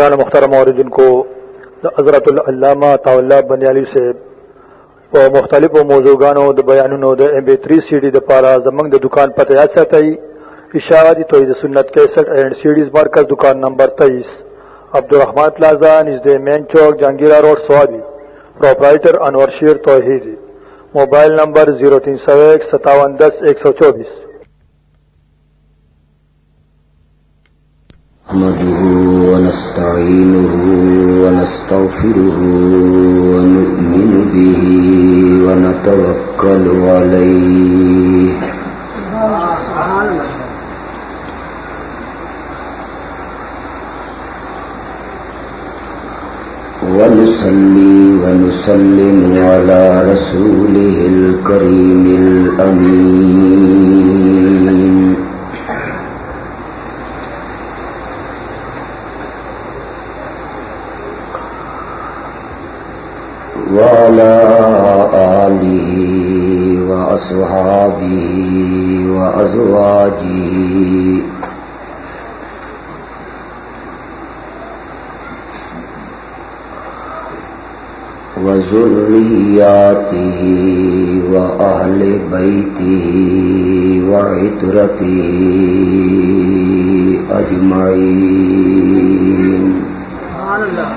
رانا مختار موردن کو حضرت العلامہ طاولہ بنیالی سے په مختلفو موضوعګانو د بیانونو د ام بي 3 سي ډي د پاره زمنګ د دکان پته یا ساتي اشاعتی جی توحید سنت 61 اینڈ سیډیز مرکز دکان نمبر 23 عبدالرحمن پلازا نزد main chowk Jangira road Swabi proprietor انور شیر توحیدی موبائل نمبر 03015710124 نحمده ونستعينه ونستغفره ونؤمن به ونتوكل عليه. ونصلي ونسلم على رسوله الكريم الأمين. وعلى آله وأصحابه وأزواجه وذرياته وأهل بيته وعترته أجمعين. سبحان الله.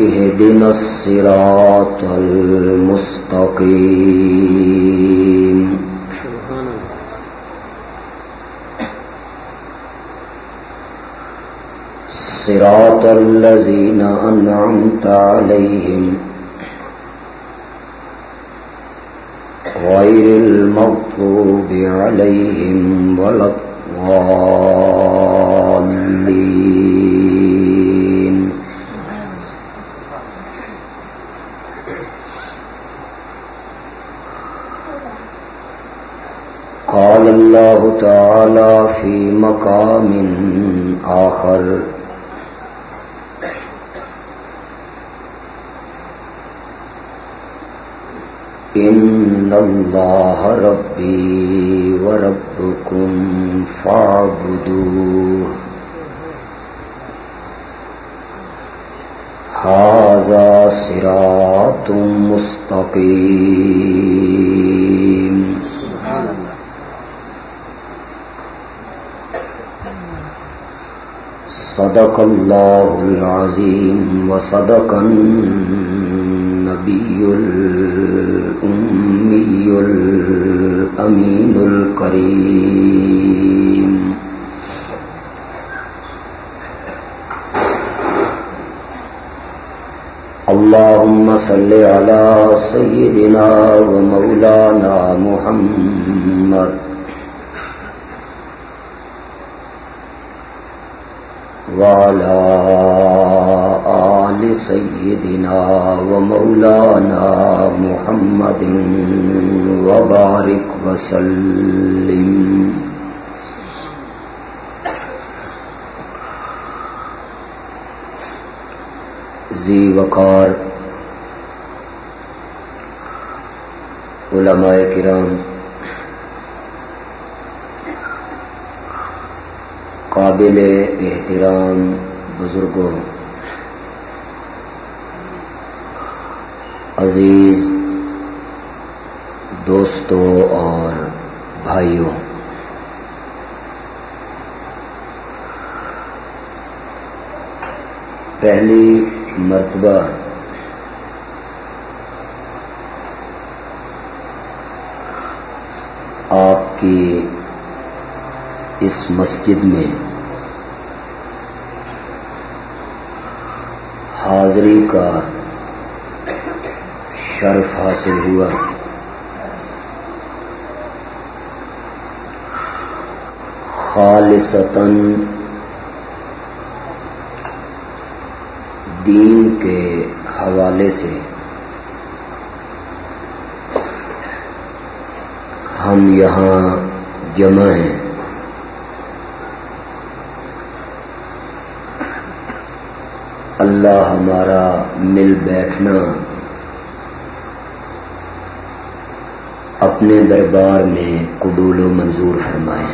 اهدنا الصراط المستقيم. صراط الذين أنعمت عليهم. غير المغضوب عليهم ولا الضالين. الله تعالى في مقام آخر۔ إن الله ربي وربكم فاعبدوه هذا صراط مستقيم صدق الله العظيم وصدق النبي الأمي الأمين الكريم. اللهم صل على سيدنا ومولانا محمد وعلى آل سيدنا ومولانا محمد وبارك وسلم. زی وقار علماء کرام قابل احترام بزرگوں عزیز دوستوں اور بھائیوں پہلی مرتبہ آپ کی اس مسجد میں حاضری کا شرف حاصل ہوا۔ خالصتاً دین کے حوالے سے ہم یہاں جمع ہیں۔ اللہ ہمارا مل بیٹھنا، اپنے دربار میں قبول و منظور فرمائے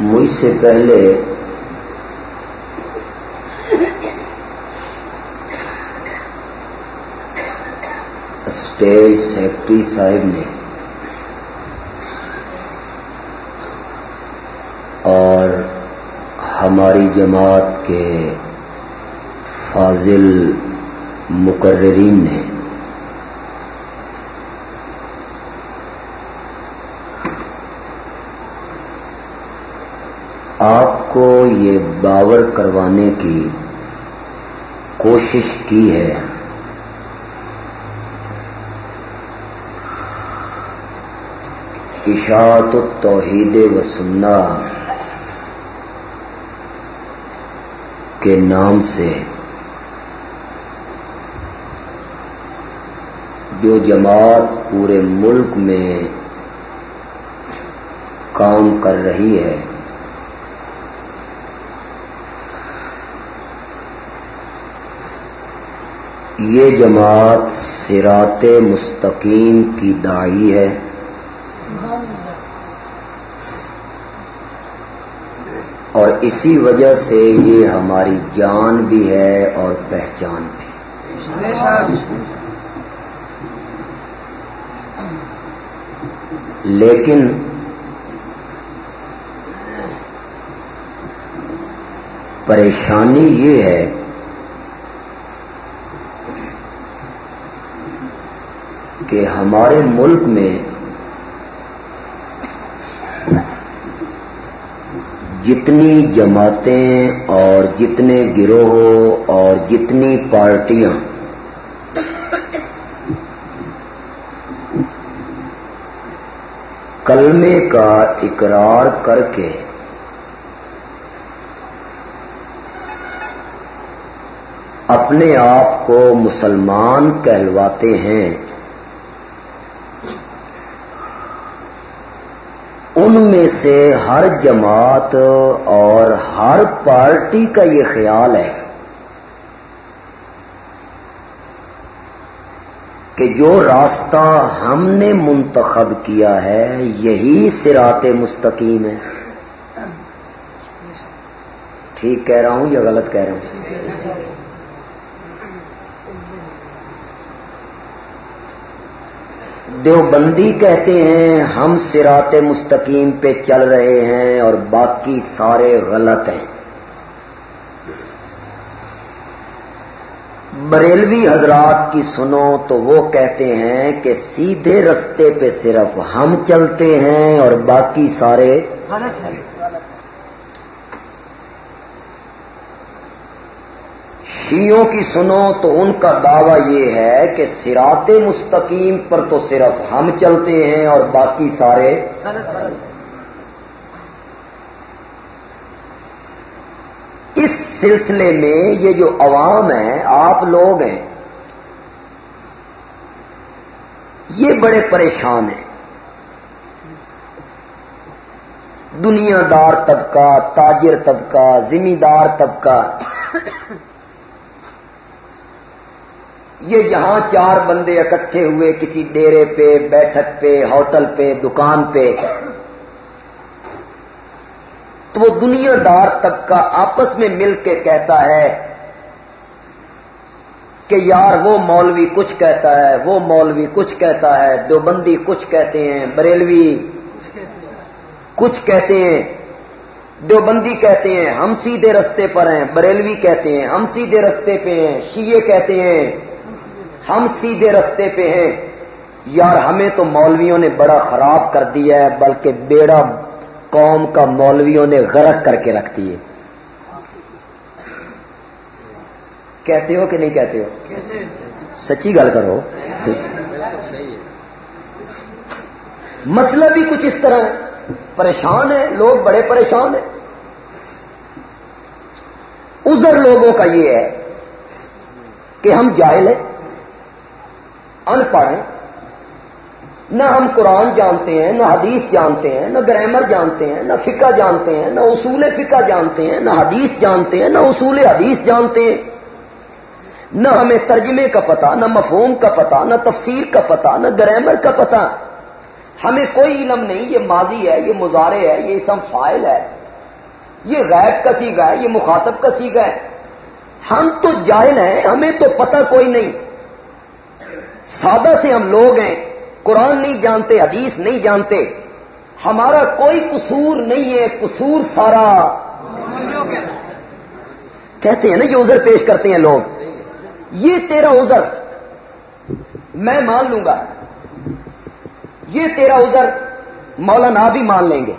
مجھ سے پہلے اسٹیج سیکٹری صاحب نے اور ہماری جماعت کے فاضل مقررین نے آپ کو یہ باور کروانے کی کوشش کی ہے۔ اشاعت التوحید و سننا کے نام سے جو جماعت پورے ملک میں کام کر رہی ہے، یہ جماعت سرات مستقیم کی دائی ہے۔ اور اسی وجہ سے یہ ہماری جان بھی ہے اور پہچان بھی لیکن پریشانی یہ ہے کہ ہمارے ملک میں جتنی جماعتیں اور جتنے گروہ اور جتنی پارٹیاں کلمے کا اقرار کر کے اپنے آپ کو مسلمان کہلواتے ہیں ان میں سے ہر جماعت اور ہر پارٹی کا یہ خیال ہے کہ جو راستہ ہم نے منتخب کیا ہے، یہی سرات مستقیم ہے۔ ٹھیک کہہ رہا ہوں یا غلط کہہ رہا ہوں؟ دیوبندی کہتے ہیں، ہم سرات مستقیم پہ چل رہے ہیں اور باقی سارے غلط ہیں۔ بریلوی حضرات کی سنو تو وہ کہتے ہیں کہ سیدھے رستے پہ صرف ہم چلتے ہیں اور باقی سارے غلط ہیں۔ شیوں کی سنو تو ان کا دعویٰ یہ ہے کہ سرات مستقیم پر تو صرف ہم چلتے ہیں اور باقی سارے اس سلسلے میں یہ جو عوام ہے آپ لوگ ہیں، یہ بڑے پریشان ہیں۔ دنیا دار طبقہ، تاجر طبقہ ذمہ دار طبقہ یہ جہاں چار بندے اکٹھے ہوئے کسی ڈیرے پہ، بیٹھک پہ، ہوٹل پہ، دکان پہ۔ تو وہ دنیا دار تک کا آپس میں مل کے کہتا ہے کہ یار وہ مولوی کچھ کہتا ہے، وہ مولوی کچھ کہتا ہے دو بندی کچھ کہتے ہیں، بریلوی کچھ کہتے ہیں دو بندی کہتے ہیں، ہم سیدھے رستے پر ہیں، بریلوی کہتے ہیں، ہم سیدھے رستے پہ ہیں شیے کہتے ہیں۔ ہم سیدھے رستے پہ ہیں۔ یار، ہمیں تو مولویوں نے بڑا خراب کر دیا ہے، بلکہ بیڑا قوم کا مولویوں نے غرق کر کے رکھ دیے۔ کہتے ہو کہ نہیں کہتے ہو؟ سچی گل کرو۔ مسئلہ بھی کچھ اس طرح ہے۔ پریشان ہے لوگ بڑے پریشان ہیں۔ ازر لوگوں کا یہ ہے کہ ہم جاہل ہیں۔ ان پڑھ ہیں۔ نہ ہم قرآن جانتے ہیں، نہ حدیث جانتے ہیں، نہ گرامر جانتے ہیں، نہ فقہ جانتے ہیں، نہ اصول فقہ جانتے ہیں، نہ حدیث جانتے ہیں، نہ اصول حدیث جانتے ہیں۔ نہ ہمیں ترجمے کا پتا نہ مفہوم کا پتا نہ تفسیر کا پتا نہ گرامر کا پتا ہمیں کوئی علم نہیں، یہ ماضی ہے، یہ مظاہرے ہے، یہ اسم فائل ہے۔ یہ غیب کا سیگا ہے، یہ مخاطب کا سیگا ہے۔ ہم تو جاہل ہیں، ہمیں تو پتہ کوئی نہیں۔ سادہ سے ہم لوگ ہیں، قرآن نہیں جانتے، حدیث نہیں جانتے۔ ہمارا کوئی قصور نہیں ہے، قصور سارا۔ کہتے ہیں نا یہ عذر پیش کرتے ہیں لوگ۔ یہ تیرا عذر۔ میں مان لوں گا۔ یہ تیرا عذر مولانا بھی مان لیں گے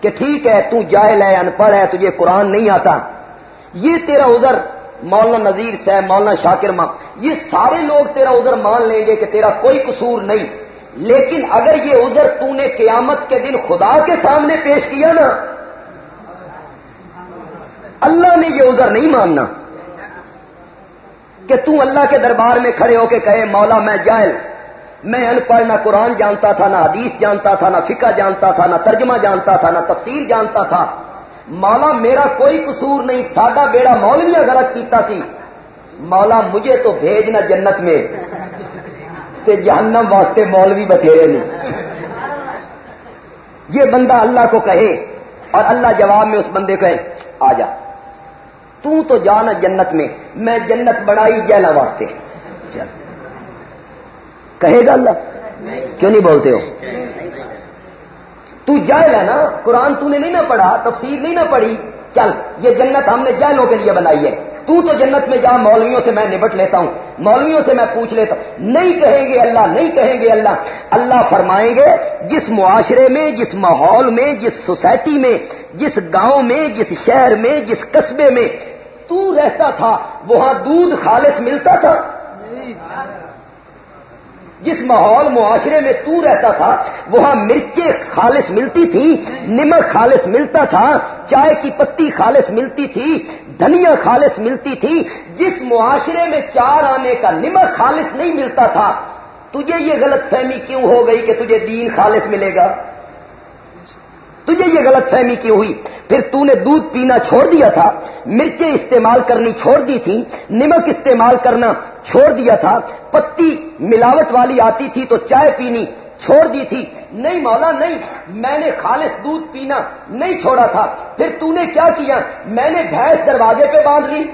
کہ ٹھیک ہے، تو جاہل ہے ان پڑھ ہے، تجھے قرآن نہیں آتا۔ یہ تیرا عذر مولانا نذیر صاحب، مولانا شاکر ماں، یہ سارے لوگ تیرا عذر مان لیں گے کہ تیرا کوئی قصور نہیں۔ لیکن اگر یہ عذر تو نے قیامت کے دن خدا کے سامنے پیش کیا نا، اللہ نے یہ عذر نہیں ماننا۔ کہ تو اللہ کے دربار میں کھڑے ہو کے کہے، مولا میں جائل میں ان پڑھ نہ قرآن جانتا تھا، نہ حدیث جانتا تھا، نہ فقہ جانتا تھا، نہ ترجمہ جانتا تھا، نہ تفسیر جانتا تھا۔ مولا میرا کوئی قصور نہیں، ساڈا بیڑا مولویا غلط کیتا سی۔ مولا مجھے تو بھیجنا جنت میں۔ تے جہنم واسطے مولوی بتھیرے نہیں یہ بندہ اللہ کو کہے اور اللہ جواب میں اس بندے کہے، آ جا۔ تو تو جانا جنت میں میں جنت بڑائی جیلا واسطے۔ کہے گا اللہ؟ کیوں نہیں بولتے ہو؟ تو جائل ہے نا، قرآن تو نے نہیں نہ پڑھا، تفسیر نہیں نہ پڑھی۔ چل، یہ جنت ہم نے جائلوں کے لیے بنائی ہے۔ تو تو جنت میں جا، مولویوں سے میں نبٹ لیتا ہوں۔ مولویوں سے میں پوچھ لیتا ہوں۔ نہیں کہیں گے اللہ، نہیں کہیں گے اللہ۔ اللہ فرمائیں گے، جس معاشرے میں، جس ماحول میں، جس سوسائٹی میں، جس گاؤں میں، جس شہر میں، جس قصبے میں تو رہتا تھا، وہاں دودھ خالص ملتا تھا۔ جس ماحول معاشرے میں تو رہتا تھا، وہاں مرچیں خالص ملتی تھی نمک خالص ملتا تھا، چائے کی پتی خالص ملتی تھی، دھنیا خالص ملتی تھی۔ جس معاشرے میں چار آنے کا نمک خالص نہیں ملتا تھا، تجھے یہ غلط فہمی کیوں ہو گئی کہ تجھے دین خالص ملے گا؟ تجھے یہ غلط فہمی کیوں ہوئی؟ پھر تو نے دودھ پینا چھوڑ دیا تھا، مرچیں استعمال کرنی چھوڑ دی تھی نمک استعمال کرنا چھوڑ دیا تھا، پتی ملاوٹ والی آتی تھی تو چائے پینی چھوڑ دی تھی۔ نہیں مولا، نہیں، میں نے خالص دودھ پینا نہیں چھوڑا تھا۔ پھر تو نے کیا کیا؟ میں نے بھینس دروازے پہ باندھ لی۔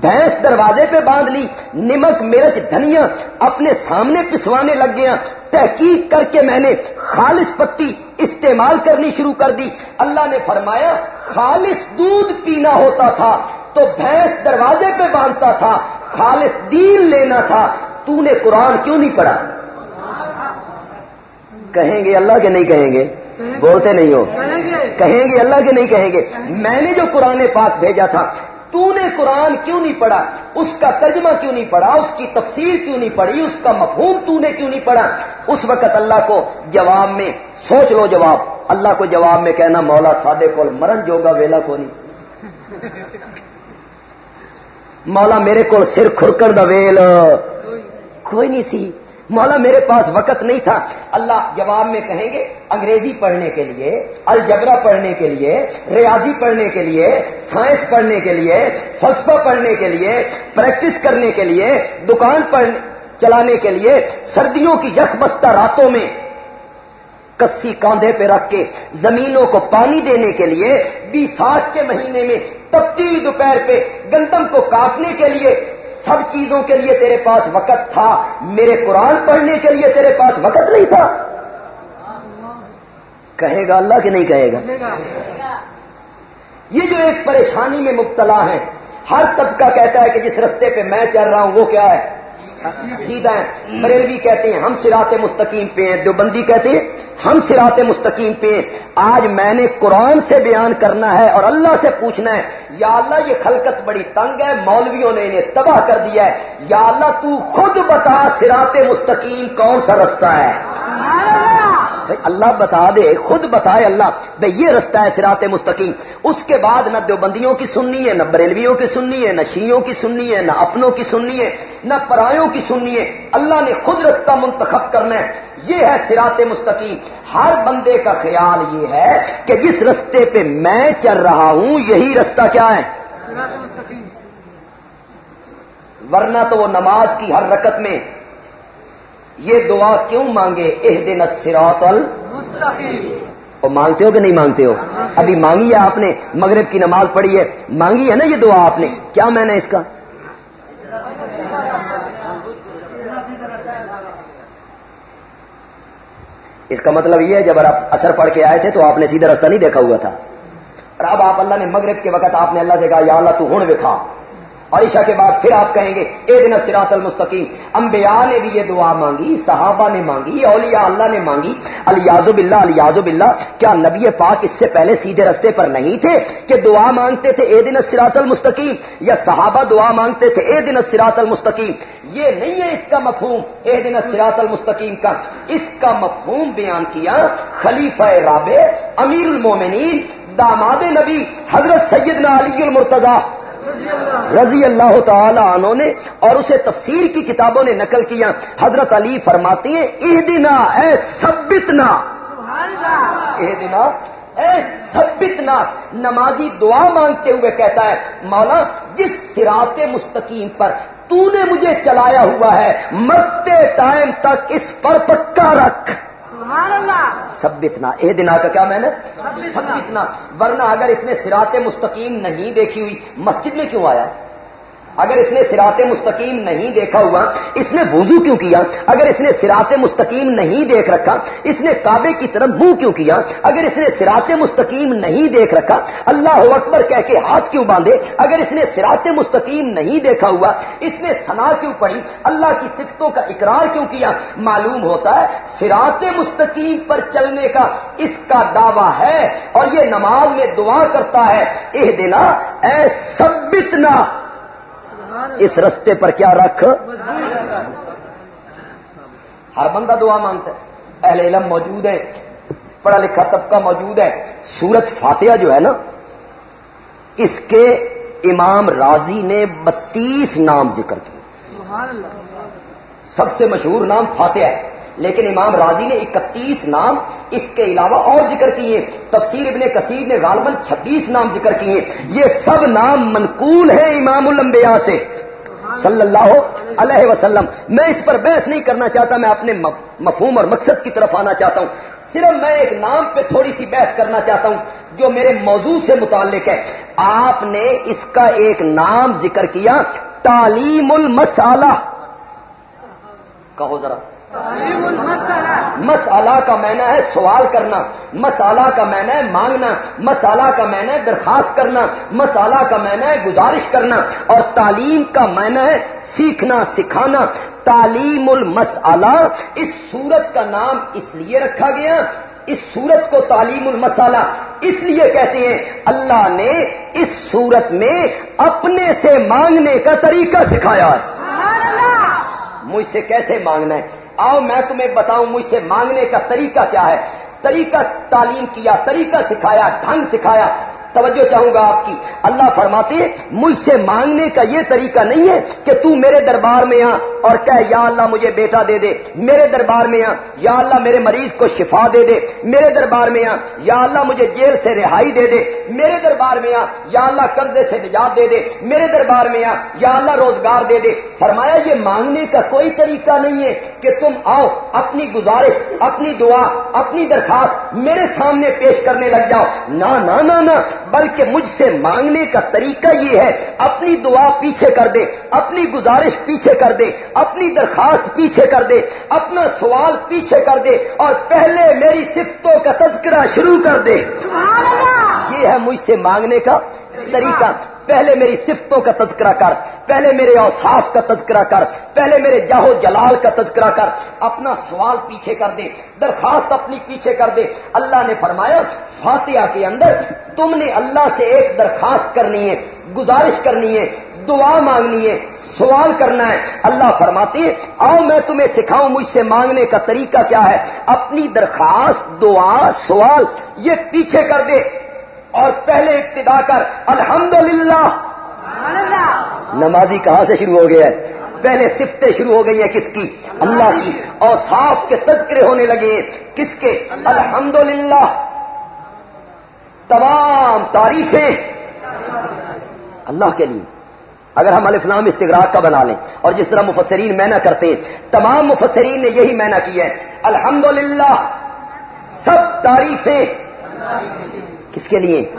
بھینس دروازے پہ باندھ لی نمک مرچ دھنیا اپنے سامنے پسوانے لگ گیا۔ تحقیق کر کے میں نے خالص پتی استعمال کرنی شروع کر دی۔ اللہ نے فرمایا خالص دودھ پینا ہوتا تھا تو بھینس دروازے پہ باندھتا تھا خالص دین لینا تھا۔ تو نے قرآن کیوں نہیں پڑھا؟ کہیں گے اللہ کے نہیں کہیں گے؟ بولتے نہیں ہو۔ کہیں گے اللہ کے نہیں کہیں گے؟ میں نے جو قرآن پاک بھیجا تھا تو نے قرآن کیوں نہیں پڑھا؟ اس کا ترجمہ کیوں نہیں پڑھا؟ اس کی تفسیر کیوں نہیں پڑھی؟ اس کا مفہوم تو نے کیوں نہیں پڑھا؟ اس وقت اللہ کو جواب میں سوچ لو جواب۔ اللہ کو جواب میں کہنا، مولا سادے کو مرن جوگا ویلا کو نہیں۔ مولا میرے کو سر کھرکر دا ویل۔ کوئی نہیں سی۔ مولا میرے پاس وقت نہیں تھا۔ اللہ جواب میں کہیں گے، انگریزی پڑھنے کے لیے، الجبرا پڑھنے کے لیے، ریاضی پڑھنے کے لیے، سائنس پڑھنے کے لیے، فلسفہ پڑھنے کے لیے، پریکٹس کرنے کے لیے، دکان پڑھنے چلانے کے لیے، سردیوں کی یخ بستہ راتوں میں کسی کاندھے پہ رکھ کے، زمینوں کو پانی دینے کے لیے بیساٹ کے مہینے میں تبدیلی دوپہر پہ گندم کو کاٹنے کے لیے سب چیزوں کے لیے تیرے پاس وقت تھا۔ میرے قرآن پڑھنے کے لیے تیرے پاس وقت نہیں تھا۔ کہے گا اللہ کہ نہیں کہے گا؟ یہ جو ایک پریشانی میں مبتلا ہے ہر طبقہ کہتا ہے کہ جس رستے پہ میں چل رہا ہوں وہ کیا ہے؟ سیدھا ہے۔ بریلوی کہتے ہیں، ہم سرات مستقیم پہ ہیں۔ دیوبندی کہتے ہیں، ہم سرات مستقیم پہ ہیں۔ آج میں نے قرآن سے بیان کرنا ہے اور اللہ سے پوچھنا ہے، یا اللہ یہ خلقت بڑی تنگ ہے، مولویوں نے انہیں تباہ کر دیا ہے۔ یا اللہ تو خود بتا سرات مستقیم کون سا رستہ ہے؟ اللہ بتا دے خود بتائے اللہ بھائی یہ رستہ ہے سرات مستقیم۔ اس کے بعد نہ دیوبندیوں کی سننی ہے نہ بریلویوں کی سننی ہے نہ شیوں کی سننی ہے نہ اپنوں کی سننی ہے نہ پرایوں کی سننی ہے۔ اللہ نے خود رستہ منتخب کرنا ہے۔ یہ ہے سرات مستقیم۔ ہر بندے کا خیال یہ ہے کہ جس رستے پہ میں چل رہا ہوں یہی رستہ کیا ہے؟ ورنہ تو وہ نماز کی ہر رکت میں یہ دعا کیوں مانگے؟ اح دن سراط اور مانگتے ہو کہ نہیں مانگتے ہو؟ ابھی مانگی ہے آپ نے مغرب کی نماز پڑھی ہے مانگی ہے نا یہ دعا آپ نے؟ کیا میں نے اس کا؟ اس کا مطلب یہ ہے جب آپ اثر پڑھ کے آئے تھے تو آپ نے سیدھا رستہ نہیں دیکھا ہوا تھا۔ اور اب آپ اللہ نے مغرب کے وقت آپ نے اللہ سے کہا یا اللہ تو ہوں دکھا اور عشاء کے بعد پھر آپ کہیں گے، اے دن سراط المستقیم، انبیاء نے بھی یہ دعا مانگی، صحابہ نے مانگی، اولیاء اللہ نے مانگی الیازب اللہ الیازب اللہ کیا نبی پاک اس سے پہلے سیدھے رستے پر نہیں تھے کہ دعا مانگتے تھے، اے دن سراط المستقیم، یا صحابہ دعا مانگتے تھے، اے دن سراط المستقیم؟ یہ نہیں ہے اس کا مفہوم، اے دن سراط المستقیم کا۔ اس کا مفہوم بیان کیا خلیفہ رابع، امیر المومنین، داماد نبی، حضرت سیدنا علی المرتضی۔ رضی اللہ تعالی عنہ نے اور اسے تفسیر کی کتابوں نے نقل کیا۔ حضرت علی فرماتی ہیں اہ دنا اے سبتنا اہ دنا اے سبتنا نمازی دعا مانگتے ہوئے کہتا ہے مولا جس سرات مستقیم پر تو نے مجھے چلایا ہوا ہے مرتے ٹائم تک اس پر پکا رکھ۔ سب اتنا اے دن کا کیا میں نے سب اتنا ورنہ اگر اس نے سرات مستقیم نہیں دیکھی ہوئی مسجد میں کیوں آیا؟ اگر اس نے سرات مستقیم نہیں دیکھا ہوا، اس نے وضو کیوں کیا؟ اگر اس نے سرات مستقیم نہیں دیکھ رکھا، اس نے کعبے کی طرف منہ کیوں کیا؟ اگر اس نے سرات مستقیم نہیں دیکھ رکھا، اللہ اکبر کہہ کے ہاتھ کیوں باندھے؟ اگر اس نے سرات مستقیم نہیں دیکھا ہوا، اس نے سنا کیوں پڑھی؟ اللہ کی صفتوں کا اقرار کیوں کیا؟ معلوم ہوتا ہے سرات مستقیم پر چلنے کا اس کا دعویٰ ہے اور یہ نماز میں دعا کرتا ہے اہ دینا اے سبتنا اس رستے پر کیا رکھ؟ ہر بندہ دعا مانگتا ہے۔ اہل علم موجود ہے پڑھا لکھا طبقہ موجود ہے۔ سورت فاتحہ جو ہے نا اس کے امام راضی نے بتیس نام ذکر کیے۔ سب سے مشہور نام فاتحہ ہے۔ لیکن امام راضی نے اکتیس نام اس کے علاوہ اور ذکر کیے تفسیر ابن کثیر نے غالباً چھبیس نام ذکر کیے یہ سب نام منقول ہیں امام الانبیاء سے۔ صلی اللہ علیہ وسلم۔ میں اس پر بحث نہیں کرنا چاہتا، میں اپنے مفہوم اور مقصد کی طرف آنا چاہتا ہوں۔ صرف میں ایک نام پہ تھوڑی سی بحث کرنا چاہتا ہوں جو میرے موضوع سے متعلق ہے۔ آپ نے اس کا ایک نام ذکر کیا، تعلیم المسالہ۔ کہو ذرا۔ مسالہ کا معنی ہے سوال کرنا مسالہ کا معنی ہے مانگنا مسالہ کا معنی ہے درخواست کرنا مسالہ کا معنی ہے گزارش کرنا اور تعلیم کا معنی ہے سیکھنا سکھانا۔ تعلیم المسالہ اس سورت کا نام اس لیے رکھا گیا اس سورت کو تعلیم المسالہ اس لیے کہتے ہیں۔ اللہ نے اس سورت میں اپنے سے مانگنے کا طریقہ سکھایا ہے۔ مجھ سے کیسے مانگنا ہے؟ آؤ، میں تمہیں بتاؤں، مجھ سے مانگنے کا طریقہ کیا ہے؟ طریقہ تعلیم کیا، طریقہ سکھایا، ڈھنگ سکھایا۔ توجہ چاہوں گا آپ کی۔ اللہ فرماتے مجھ سے مانگنے کا یہ طریقہ نہیں ہے کہ تو میرے دربار میں آ اور کہہ یا اللہ مجھے بیٹا دے دے۔ میرے دربار میں آ، یا اللہ میرے مریض کو شفا دے دے۔ میرے دربار میں آ، یا اللہ مجھے جیل سے رہائی دے دے۔ میرے دربار میں آ، یا اللہ قرضے سے نجات دے دے۔ میرے دربار میں آ، یا اللہ روزگار دے دے۔ فرمایا، یہ مانگنے کا کوئی طریقہ نہیں ہے کہ تم آؤ، اپنی گزارش، اپنی دعا، اپنی درخواست میرے سامنے پیش کرنے لگ جاؤ۔ نہ نہ۔ بلکہ مجھ سے مانگنے کا طریقہ یہ ہے، اپنی دعا پیچھے کر دے، اپنی گزارش پیچھے کر دے، اپنی درخواست پیچھے کر دے، اپنا سوال پیچھے کر دے اور پہلے میری صفتوں کا تذکرہ شروع کر دے۔ یہ ہے مجھ سے مانگنے کا طریقہ۔ پہلے میری صفتوں کا تذکرہ کر، پہلے میرے اوصاف کا تذکرہ کر، پہلے میرے جاہو جلال کا تذکرہ کر۔ اپنا سوال پیچھے کر دے، درخواست اپنی پیچھے کر دے۔ اللہ نے فرمایا، فاتحہ کے اندر تم نے اللہ سے ایک درخواست کرنی ہے، گزارش کرنی ہے، دعا مانگنی ہے، سوال کرنا ہے۔ اللہ فرماتے ہیں، آؤ میں تمہیں سکھاؤں مجھ سے مانگنے کا طریقہ کیا ہے۔ اپنی درخواست، دعا، سوال، یہ پیچھے کر دے۔ اور پہلے ابتدا کر الحمدللہ۔ نمازی کہاں سے شروع ہو گیا ہے؟ پہلے سفتیں شروع ہو گئی ہیں کس کی؟ اللہ کی۔ اور صاف کے تذکرے ہونے لگے کس کے؟ الحمدللہ۔ تمام تعریفیں۔ اللہ کے لیے۔ اگر ہم الفلام استغراق کا بنا لیں اور جس طرح مفسرین مینا کرتے ہیں، تمام مفسرین نے یہی مینا کی ہے۔ الحمدللہ۔ سب تعریفیں۔ کس کے لیے؟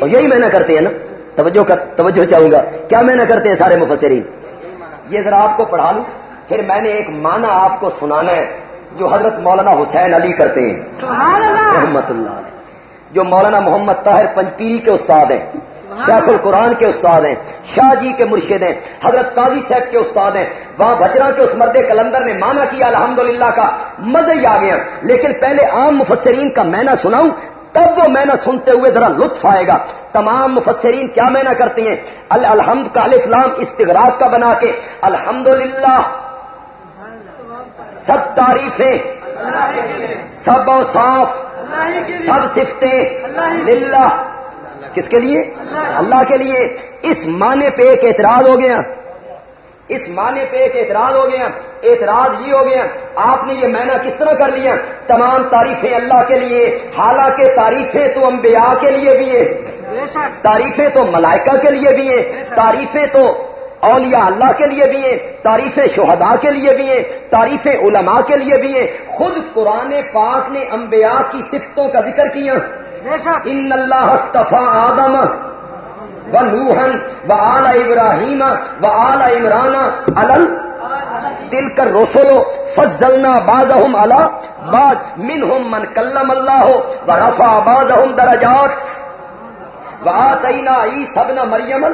اور یہی میں نہ کرتے ہیں نا؟ توجہ کر توجہ چاہوں گا۔ کیا میں نہ کرتے ہیں سارے مفسرین؟ یہ ذرا آپ کو پڑھا لوں۔ پھر میں نے ایک معنی آپ کو سنانا ہے جو حضرت مولانا حسین علی کرتے ہیں۔ رحمت اللہ جو مولانا محمد طاہر پنجپیری کے استاد ہیں شیخ القرآن کے استاد ہیں شاہ جی کے مرشد ہیں حضرت قاضی صاحب کے استاد ہیں۔ وہاں بجرا کے اس مرد کلندر نے مانا کیا الحمدللہ کا مزہ ہی آ گیا لیکن پہلے عام مفسرین کا میں نہ سناؤں تب وہ میں نہ سنتے ہوئے ذرا لطف آئے گا۔ تمام مفسرین کیا میں نہ ہیں؟ الحمد کا الفلام استغراق کا بنا کے الحمد سب تعریفیں، سب صاف سب صفتیں للہ۔ کس کے لیے؟ اللہ کے لیے۔ اس معنی پہ ایک اعتراض ہو گیا۔ اس معنی پہ ایک اعتراض ہو گیا اعتراض یہ ہو گیا آپ نے یہ مینا کس طرح کر لیا تمام تعریفیں اللہ کے لیے حالانکہ تعریفیں تو انبیاء کے لیے بھی ہیں تعریفیں تو ملائکہ کے لیے بھی ہیں تعریفیں تو اولیاء اللہ کے لیے بھی ہیں تعریفیں شہداء کے لیے بھی ہیں تعریفیں علماء کے لیے بھی ہیں۔ خود قرآن پاک نے انبیاء کی صفتوں کا ذکر کیا۔ ان اللہ آدم۔ و نوہن و آل ابراہیم و آل عمران الل دل کر روسولو فضلنا باز اہم اللہ باز من من کلم اللہ ہو و رفا باز اہم درجات. و آتینا ای سبنا مریم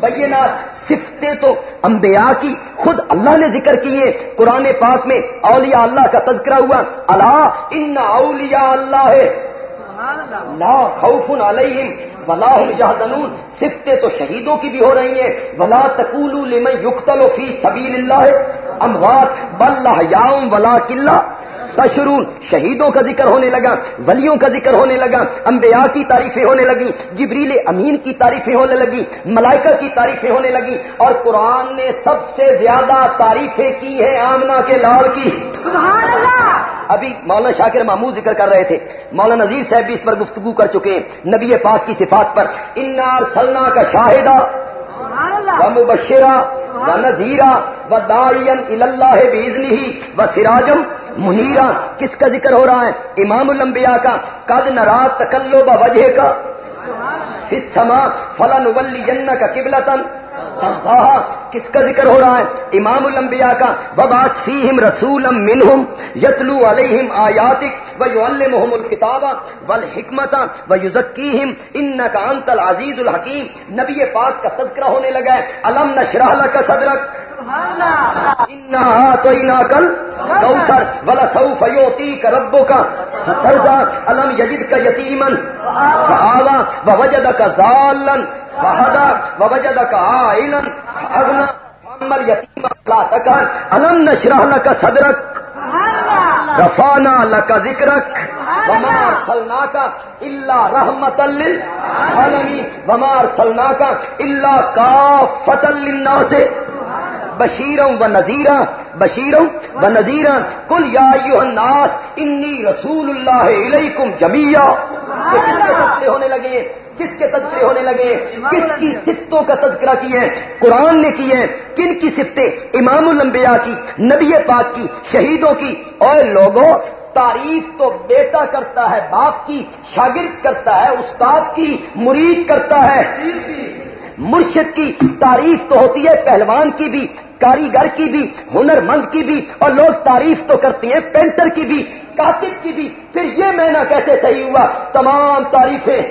بینات صفتیں تو انبیاء کی، خود اللہ نے ذکر کیے، قرآن پاک میں اولیاء اللہ کا تذکرہ ہوا اللہ ان اولیاء اللہ ہے لا خوف علیہم ولا هم یحزنون۔ صفتے تو شہیدوں کی بھی ہو رہی ہیں۔ ولا تقولوا لمن یقتل فی سبیل اللہ۔ اموات، بل ولا ولكن تشرون شہیدوں کا ذکر ہونے لگا ولیوں کا ذکر ہونے لگا انبیاء کی تعریفیں ہونے لگی جبریل امین کی تعریفیں ہونے لگی ملائکہ کی تعریفیں ہونے لگی اور قرآن نے سب سے زیادہ تعریفیں کی ہیں آمنا کے لال کی۔ سبحان اللہ ابھی مولانا شاکر محمود ذکر کر رہے تھے۔ مولانا نذیر صاحب بھی اس پر گفتگو کر چکے ہیں نبی پاک کی صفات پر۔ انار سلنا کا شاہدہ و مبشرہ و نذیرہ و دائین اللہ بیزنی ہی و سراجم منیرا کس کا ذکر ہو رہا ہے؟ امام الانبیاء کا. قد نرات تکلو وجہ کا سما فلن ولی کا قبلتن کس کا ذکر ہو رہا ہے؟ امام الانبیاء کا وباس فیہم رسول منہم یتلو علیہم آیاتک و یعلمہم الکتاب والحکمت و یزکیہم انکا انت العزیز الحکیم نبی پاک کا تذکرہ ہونے لگا ہے علم نشرح لک صدرک انہا تو انا کل کوثر ولا سوف یوتیک ربک ترضا علم یجد کا یتیمن فآوا ووجدک ضالن فہدا ووجدک عائلا اغنا فامل یتیم لا تکر علم نشرح لک صدرک رفانا لک ذکرک وما ارسلناک الا رحمتا للعالمین وما ارسلناک الا کافتا للناس. بشیروں و نذیرہ بشیروں و نذیرہ کل یا الناس، انی رسول اللہ علیکم جمیا کس کے تذکرے ہونے لگے؟ کس کے تذکرے ہونے لگے؟ کس کی صفتوں کا تذکرہ کی ہے قرآن نے کی ہے کن کی صفتیں؟ امام الانبیاء کی، نبی پاک کی، شہیدوں کی۔ اور لوگوں تعریف تو بیٹا کرتا ہے، باپ کی، شاگرد کرتا ہے، استاد کی، مرید کرتا ہے۔ مرشد کی تعریف تو ہوتی ہے، پہلوان کی بھی، کاریگر کی بھی ہنر مند کی بھی، اور لوگ تعریف تو کرتے ہیں، پینٹر کی بھی، کاتب کی بھی۔ پھر یہ مینا کیسے صحیح ہوا؟ تمام تعریفیں۔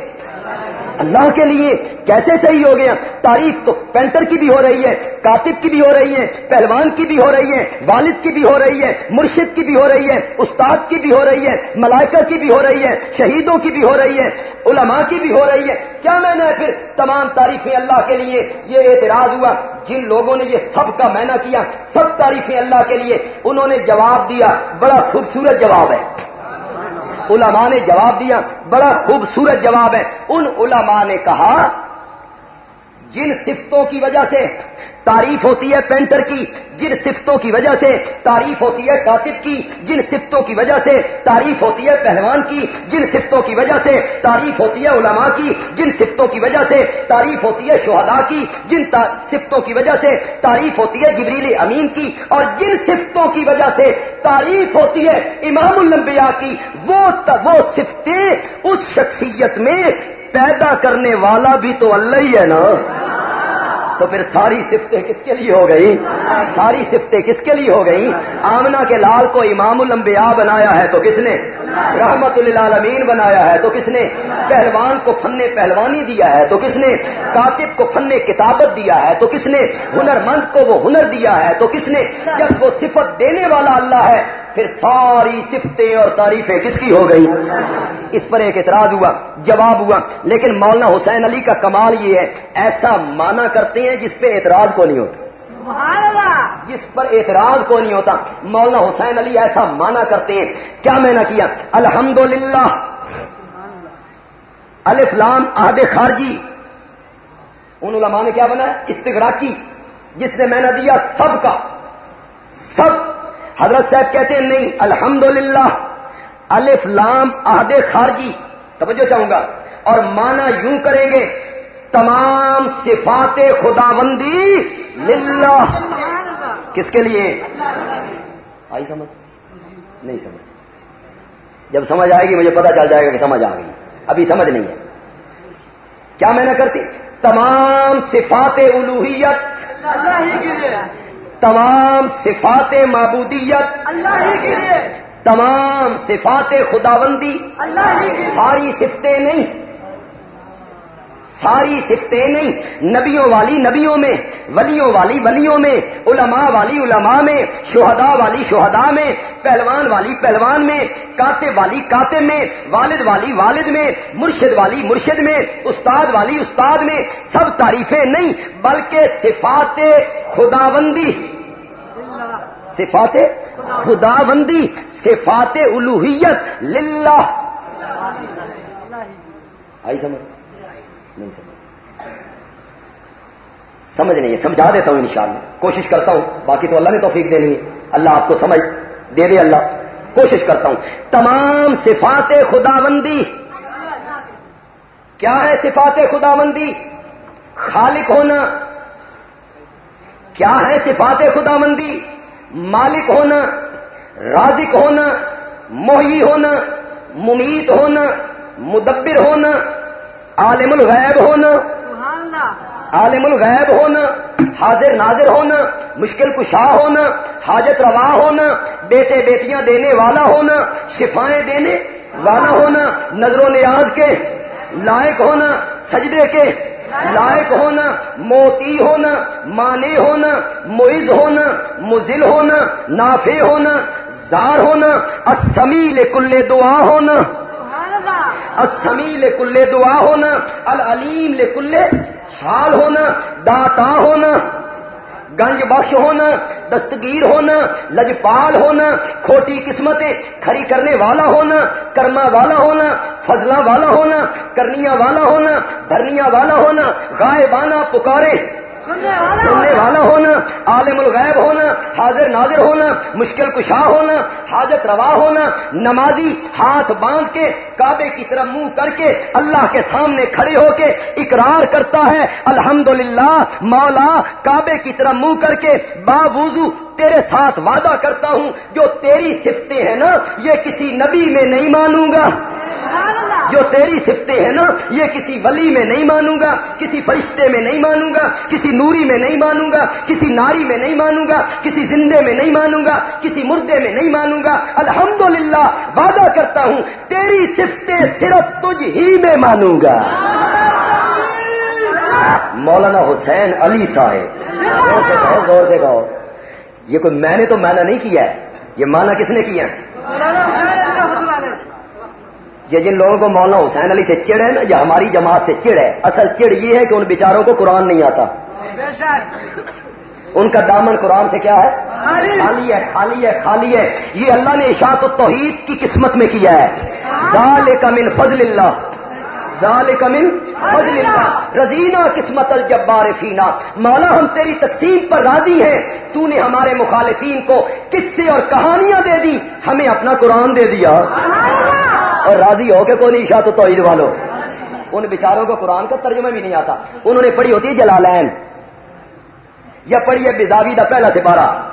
اللہ کے لیے کیسے صحیح ہو گیا؟ تعریف تو پینٹر کی بھی ہو رہی ہے، کاتب کی بھی ہو رہی ہے، پہلوان کی بھی ہو رہی ہے، والد کی بھی ہو رہی ہے، مرشد کی بھی ہو رہی ہے، استاد کی بھی ہو رہی ہے، ملائکہ کی بھی ہو رہی ہے، شہیدوں کی بھی ہو رہی ہے، علماء کی بھی ہو رہی ہے۔ کیا میں نے پھر تمام تعریفیں اللہ کے لیے یہ اعتراض ہوا؟ جن لوگوں نے یہ سب کا مینا کیا، سب تعریفیں اللہ کے لیے، انہوں نے جواب دیا، بڑا خوبصورت جواب ہے۔ علماء نے جواب دیا، بڑا خوبصورت جواب ہے۔ ان علماء نے کہا، جن صفتوں کی وجہ سے تعریف ہوتی ہے پینٹر کی، جن صفتوں کی وجہ سے تعریف ہوتی ہے کاتب کی، جن صفتوں کی وجہ سے تعریف ہوتی ہے پہلوان کی، جن صفتوں کی وجہ سے تعریف ہوتی ہے علماء کی، جن صفتوں کی وجہ سے تعریف ہوتی ہے شہداء کی، جن صفتوں کی وجہ سے تعریف ہوتی ہے جبریل امین کی، اور جن صفتوں کی وجہ سے تعریف ہوتی ہے امام الانبیاء کی، وہ وہ صفتیں اس شخصیت میں پیدا کرنے والا بھی تو اللہ ہی ہے نا۔ تو پھر ساری سفتیں کس کے لیے ہو گئی ساری سفتیں کس کے لیے ہو گئی آمنا کے لال کو امام الانبیاء بنایا ہے تو کس نے؟ رحمت للعالمین بنایا ہے تو کس نے؟ پہلوان کو فن پہلوانی دیا ہے تو کس نے؟ کاتب کو فن کتابت دیا ہے تو کس نے؟ ہنر مند کو وہ ہنر دیا ہے تو کس نے؟ جب وہ صفت دینے والا اللہ ہے پھر ساری صفتیں اور تعریفیں کس کی ہو گئی؟ اس پر ایک اعتراض ہوا جواب ہوا لیکن مولانا حسین علی کا کمال یہ ہے ایسا مانا کرتے ہیں جس پہ اعتراض کو نہیں ہوتا۔ جس پر اعتراض کو نہیں ہوتا مولانا حسین علی ایسا مانا کرتے ہیں۔ کیا میں نے کیا؟ الحمد للہ الفلام عہد خارجی۔ ان علماء نے کیا بنا؟ استغراقی جس نے میں نے دیا سب کا۔ سب حضرت صاحب کہتے ہیں، نہیں الحمد للہ الف لام، عہد خارجی، توجہ چاہوں گا، اور مانا یوں کریں گے، تمام صفات خداوندی للہ۔ کس کے لیے؟ آئی سمجھ؟ نہیں سمجھ۔ جب سمجھ آئے گی، مجھے پتا چل جائے گا کہ سمجھ آ گئی۔ ابھی سمجھ نہیں ہے۔ کیا میں نے کرتی تمام صفات الوحیت تمام صفات معبودیت تمام صفات خداوندی ساری صفتیں نہیں ساری صفتیں نہیں، نبیوں والی نبیوں میں، ولیوں والی ولیوں میں، علماء والی علماء میں، شہداء والی شہداء میں، پہلوان والی پہلوان میں کاتے والی کاتے میں، والد والی والد میں، مرشد والی مرشد میں، استاد والی استاد میں، سب تعریفیں نہیں، بلکہ صفات خداوندی۔ صفات خداوندی، صفات الوحیت للہ۔ آئی سمجھ۔ نہیں سمجھ سمجھ نہیں، سمجھا دیتا ہوں انشاءاللہ۔ کوشش کرتا ہوں، باقی تو اللہ نے توفیق دینی ہے اللہ آپ کو سمجھ دے دے اللہ۔ کوشش کرتا ہوں۔ تمام صفات خداوندی۔ کیا ہے صفات خداوندی؟ خالق ہونا۔ کیا ہے صفات خداوندی؟ مالک ہونا، رازق ہونا موہی ہونا، ممیت ہونا، مدبر ہونا۔ عالم الغیب ہونا عالم الغیب ہونا حاضر ناظر ہونا مشکل کشا ہونا حاجت روا ہونا بیٹے بیٹیاں دینے والا ہونا شفائیں دینے والا ہونا نظر و نیاز کے لائق ہونا سجدے کے لائق ہونا موتی ہونا مانے ہونا معز ہونا مزل ہونا نافع ہونا زار ہونا اسمیل کل دعا ہونا اسمیل کل دعا ہونا، العلیم کل حال ہونا، داتا ہونا، گنج بخش ہونا، دستگیر ہونا، لجپال ہونا، کھوٹی قسمتیں کھری کرنے والا ہونا، کرما والا ہونا، فضلہ والا ہونا کرنیا والا ہونا بھرنیا والا ہونا، غائبانہ پکارے۔ سننے والا ہونا، عالم الغیب ہونا، حاضر ناظر ہونا، مشکل کشا ہونا، حاجت روا ہونا، نمازی ہاتھ باندھ کے، کعبے کی طرف منہ کر کے، اللہ کے سامنے کھڑے ہو کے اقرار کرتا ہے الحمد مولا، کعبے کی طرف منہ کر کے، باوضو تیرے ساتھ وعدہ کرتا ہوں، جو تیری صفتیں ہیں نا، یہ کسی نبی میں نہیں مانوں گا۔ جو تیری سفتے ہیں نا یہ کسی ولی میں نہیں مانوں گا کسی فرشتے میں نہیں مانوں گا کسی نوری میں نہیں مانوں گا کسی ناری میں نہیں مانوں گا کسی زندے میں نہیں مانوں گا کسی مردے میں نہیں مانوں گا۔ الحمدللہ وعدہ کرتا ہوں تیری سفتے صرف تجھ ہی میں مانوں گا۔ مولانا حسین علی صاحب غور سے کہو غور سے کہو۔ یہ کوئی میں نے تو مانا نہیں کیا ہے یہ مانا کس نے کیا یہ جن لوگوں کو مولانا حسین علی سے چڑ ہے نا یا ہماری جماعت سے چڑ ہے اصل چڑ یہ ہے کہ ان بیچاروں کو قرآن نہیں آتا۔ ان کا دامن قرآن سے کیا ہے؟ خالی۔ ہے خالی ہے خالی ہے۔ یہ اللہ نے اشاعت و توحید کی قسمت میں کیا ہے۔ ذالک من فضل اللہ۔ ذالک من فضل اللہ۔ رزینہ قسمت الجبار فینا۔ مولا ہم تیری تقسیم پر راضی ہیں۔ تو نے ہمارے مخالفین کو قصے اور کہانیاں دے دی۔ ہمیں اپنا قرآن دے دیا۔ اور راضی ہو کے کون اشاعت و توحید والو۔ ان بیچاروں کو قرآن کا ترجمہ بھی نہیں آتا۔ انہوں نے پڑھی ہوتی ہے جلالین۔ یا پڑھیے بزاوی دا پہلا سپارہ۔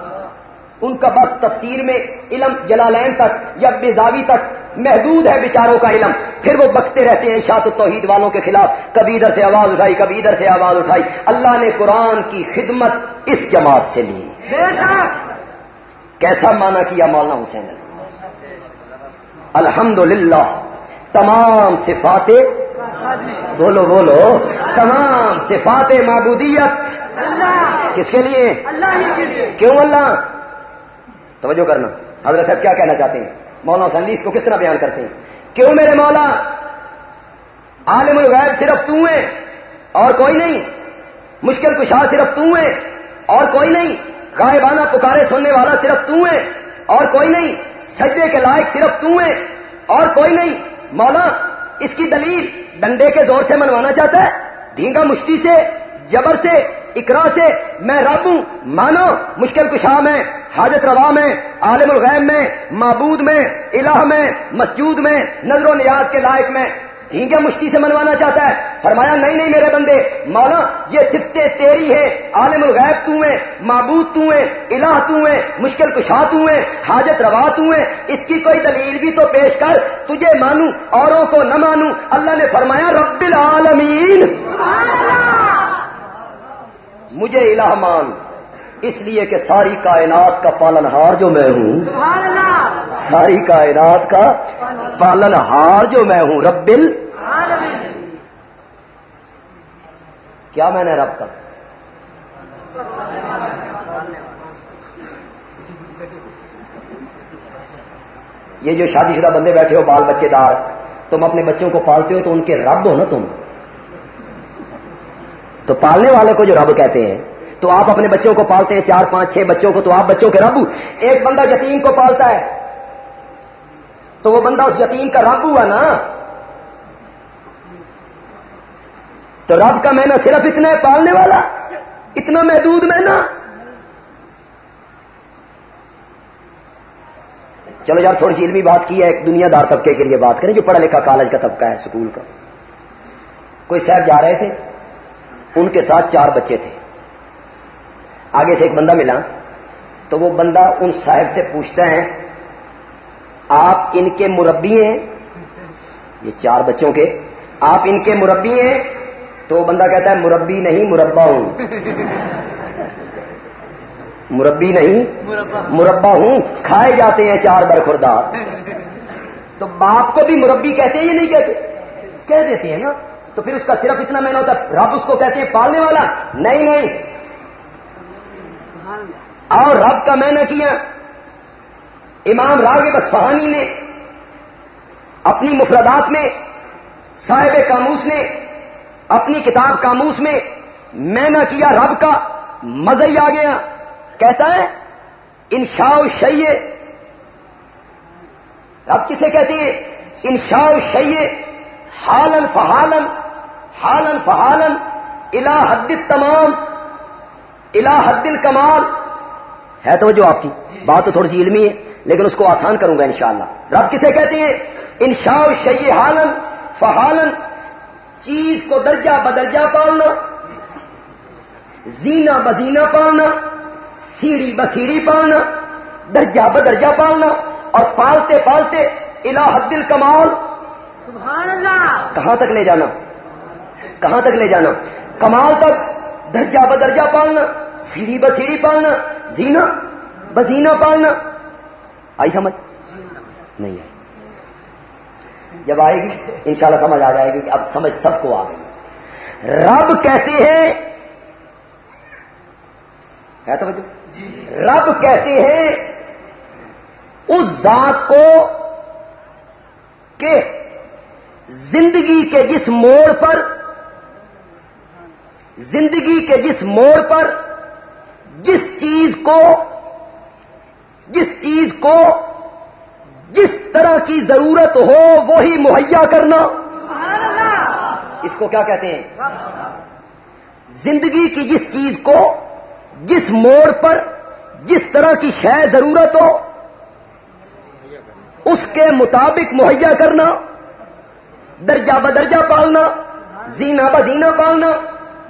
ان کا بس تفسیر میں علم جلالین تک یا بزاوی تک محدود ہے بیچاروں کا علم۔ پھر وہ بکتے رہتے ہیں شاط توحید والوں کے خلاف۔ کبھی ادھر سے آواز اٹھائی کبھی ادھر سے آواز اٹھائی۔ اللہ نے قرآن کی خدمت اس جماعت سے لی۔ کیسا مانا کیا مولانا حسین الحمد تمام صفاتیں بولو بولو۔ تمام صفات معبودیت۔ کس کے لیے؟ کیوں اللہ؟ توجہ کرنا۔ حضرت صاحب کیا کہنا چاہتے ہیں؟ مولانا سنگیز کو کس طرح بیان کرتے ہیں؟ کیوں میرے مولا؟ عالم الغیب صرف تو ہے اور کوئی نہیں۔ مشکل کشا صرف تو ہے اور کوئی نہیں۔ غائبانہ پکارے سننے والا صرف تو ہے اور کوئی نہیں، سجدے کے لائق صرف تو ہے اور کوئی نہیں۔ مولا، اس کی دلیل ڈنڈے کے زور سے منوانا چاہتا ہے؟ دھینگا مشتی سے، جبر سے اکرا سے۔ میں رب ہوں، مانو، مشکل کشا میں، حاجت روا میں، عالم الغیب میں، معبود میں، الہ میں، مسجود میں، نظر و نیاز کے لائق میں۔ ڈھینگے مشتی سے منوانا چاہتا ہے۔ فرمایا نہیں نہیں میرے بندے مولا یہ صفتیں تیری ہیں عالم الغیب تو ہیں معبود تو ہیں الہ تو ہیں مشکل کشا تو ہیں حاجت روا تو ہیں۔ اس کی کوئی دلیل بھی تو پیش کر تجھے مانوں اوروں کو نہ مانوں۔ اللہ نے فرمایا رب العالمین۔ مجھے الہ مان اس لیے کہ ساری کائنات کا پالن ہار جو میں ہوں ساری کائنات کا پالن ہار جو میں ہوں ربل کیا میں نے رب کا؟ یہ جو شادی شدہ بندے بیٹھے ہو، بال بچے دار، تم اپنے بچوں کو پالتے ہو تو ان کے رب ہو نا تم؟ تو پالنے والے کو جو رب کہتے ہیں، تو آپ اپنے بچوں کو پالتے ہیں، چار پانچ چھ بچوں کو، تو آپ بچوں کے رب ایک بندہ یتیم کو پالتا ہے، تو وہ بندہ اس یتیم کا رب ہوا نا؟ تو رب کا میں صرف اتنا ہے، پالنے والا؟ اتنا محدود میں نا چلو یار، تھوڑی سی علمی بات کی ہے، ایک دنیا دار طبقے کے لیے بات کریں، جو پڑھا لکھا کالج کا طبقہ ہے اسکول کا۔ کوئی صاحب جا رہے تھے؟ ان کے ساتھ چار بچے تھے۔ آگے سے ایک بندہ ملا، تو وہ بندہ ان صاحب سے پوچھتا ہے، آپ ان کے مربی ہیں؟ یہ چار بچوں کے۔ آپ ان کے مربی ہیں؟ تو بندہ کہتا ہے مربی نہیں مربع ہوں۔ مربی نہیں مربع۔ ہوں۔ کھائے جاتے ہیں چار برخوردار تو باپ کو بھی مربی کہتے ہیں یا نہیں کہتے؟ کہہ دیتے ہیں نا۔ تو پھر اس کا صرف اتنا میں ہوتا رب اس کو کہتے ہیں پالنے والا۔ نہیں نہیں۔ اور رب کا میں نے کیا؟ امام راغب اصفہانی نے اپنی مفردات میں صاحب کاموس نے اپنی کتاب کاموس میں میں نہ کیا رب کا، مزہ ہی آ گیا۔ کہتا ہے، انشاء شیے رب کسے کہتے ہیں؟ انشاء شیے حالن فہالن حالن فہالن الا حد تمام الا حد کمال ہے تو جو آپ کی۔ بات تو تھوڑی سی علمی ہے، لیکن اس کو آسان کروں گا انشاءاللہ۔ رب کسے کہتے ہیں؟ انشاء شی حالن فہالن چیز کو درجہ بدرجہ پالنا زینا بزینا پالنا سیڑھی بسیڑھی پالنا درجہ بدرجہ پالنا اور پالتے پالتے الہ حد کمال۔ سبحان اللہ۔ کہاں تک لے جانا؟ کہاں تک لے جانا؟ کمال تک درجہ بدرجہ پالنا سیڑھی بسیڑھی پالنا زینا بزینا پالنا۔ آئی سمجھ؟ نہیں آئی۔ جب آئے گی انشاءاللہ سمجھ آ جائے گی کہ اب سمجھ سب کو آ گئی۔ رب کہتے ہیں ہے تو رب کہتے ہیں اس ذات کو کہ زندگی کے جس موڑ پر زندگی کے جس موڑ پر جس چیز کو جس چیز کو جس طرح کی ضرورت ہو وہی مہیا کرنا۔ اس کو کیا کہتے ہیں؟ زندگی کی جس چیز کو جس موڑ پر جس طرح کی شے ضرورت ہو اس کے مطابق مہیا کرنا درجہ بدرجہ پالنا زینا بزینا پالنا۔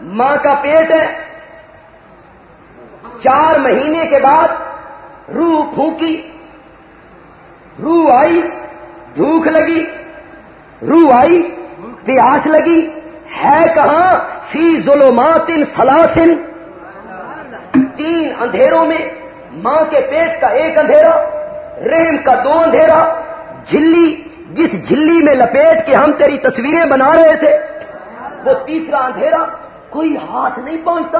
ماں کا پیٹ ہے۔ چار مہینے کے بعد روح پھونکی۔ روح آئی بھوک لگی، روح آئی، پیاس لگی، ہے کہاں؟ فی ظلمات سلاسن۔ تین اندھیروں میں، ماں کے پیٹ کا ایک اندھیرا، رحم کا دو اندھیرا۔ جھلی، جس جھلی میں لپیٹ کے ہم تیری تصویریں بنا رہے تھے، وہ تیسرا اندھیرا۔ کوئی ہاتھ نہیں پہنچتا،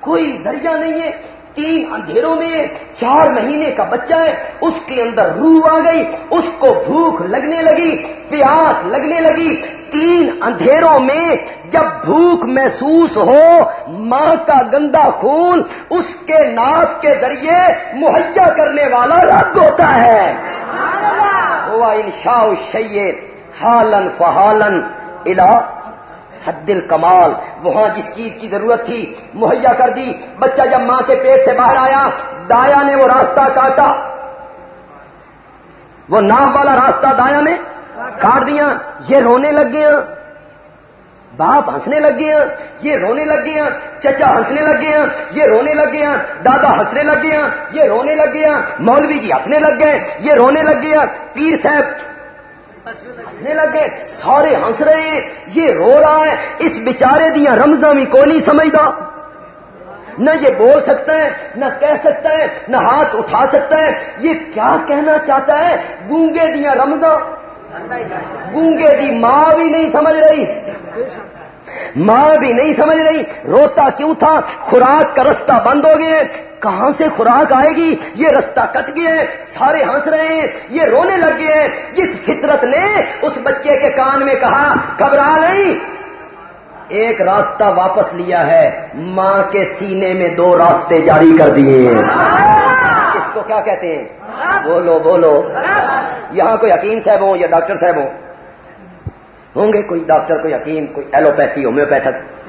کوئی ذریعہ نہیں ہے۔ تین اندھیروں میں چار مہینے کا بچہ ہے اس کے اندر روح آ گئی اس کو بھوک لگنے لگی پیاس لگنے لگی۔ تین اندھیروں میں جب بھوک محسوس ہو ماں کا گندا خون اس کے ناس کے ذریعے مہیا کرنے والا رد ہوتا ہے۔ ہوا انشاء شیے ہالن فہالن الا حد کمال وہاں جس چیز کی ضرورت تھی، مہیا کر دی۔ بچہ جب ماں کے پیٹ سے باہر آیا دایا نے وہ راستہ کاٹا۔ وہ نام والا راستہ دایا نے کاٹ دیا۔ یہ رونے لگ گیا باپ ہنسنے لگ گیا یہ رونے لگ گیا چچا ہنسنے لگ گیا یہ رونے لگ گیا دادا ہنسنے لگ گیا یہ رونے لگ گیا مولوی جی ہنسنے لگ گئے۔ یہ رونے لگ گیا پیر صاحب ہنسنے لگے، سارے ہنس رہے ہیں، یہ رو رہا ہے، اس بیچارے دیا رمضان بھی کو نہیں سمجھتا؟ نہ یہ بول سکتا ہے، نہ کہہ سکتا ہے، نہ ہاتھ اٹھا سکتا ہے، یہ کیا کہنا چاہتا ہے؟ گونگے دیا رمضان گونگے دی ماں بھی نہیں سمجھ رہی۔ ماں بھی نہیں سمجھ رہی، روتا کیوں تھا؟ خوراک کا رستہ بند ہو گیا کہاں سے خوراک آئے گی؟ یہ رستہ کٹ گیا ہے۔ سارے ہنس رہے ہیں۔ یہ رونے لگ گئے ہیں۔ جس فطرت نے اس بچے کے کان میں کہا، گھبرا نہیں۔ ایک راستہ واپس لیا ہے۔ ماں کے سینے میں دو راستے جاری کر دیے اس کو کیا کہتے ہیں؟ بولو بولو۔ یہاں کوئی حکیم صاحب ہوں یا ڈاکٹر صاحب ہوں؟ ہوں گے کوئی ڈاکٹر، کوئی حکیم، کوئی ایلوپیتھی، ہومیوپیتھک۔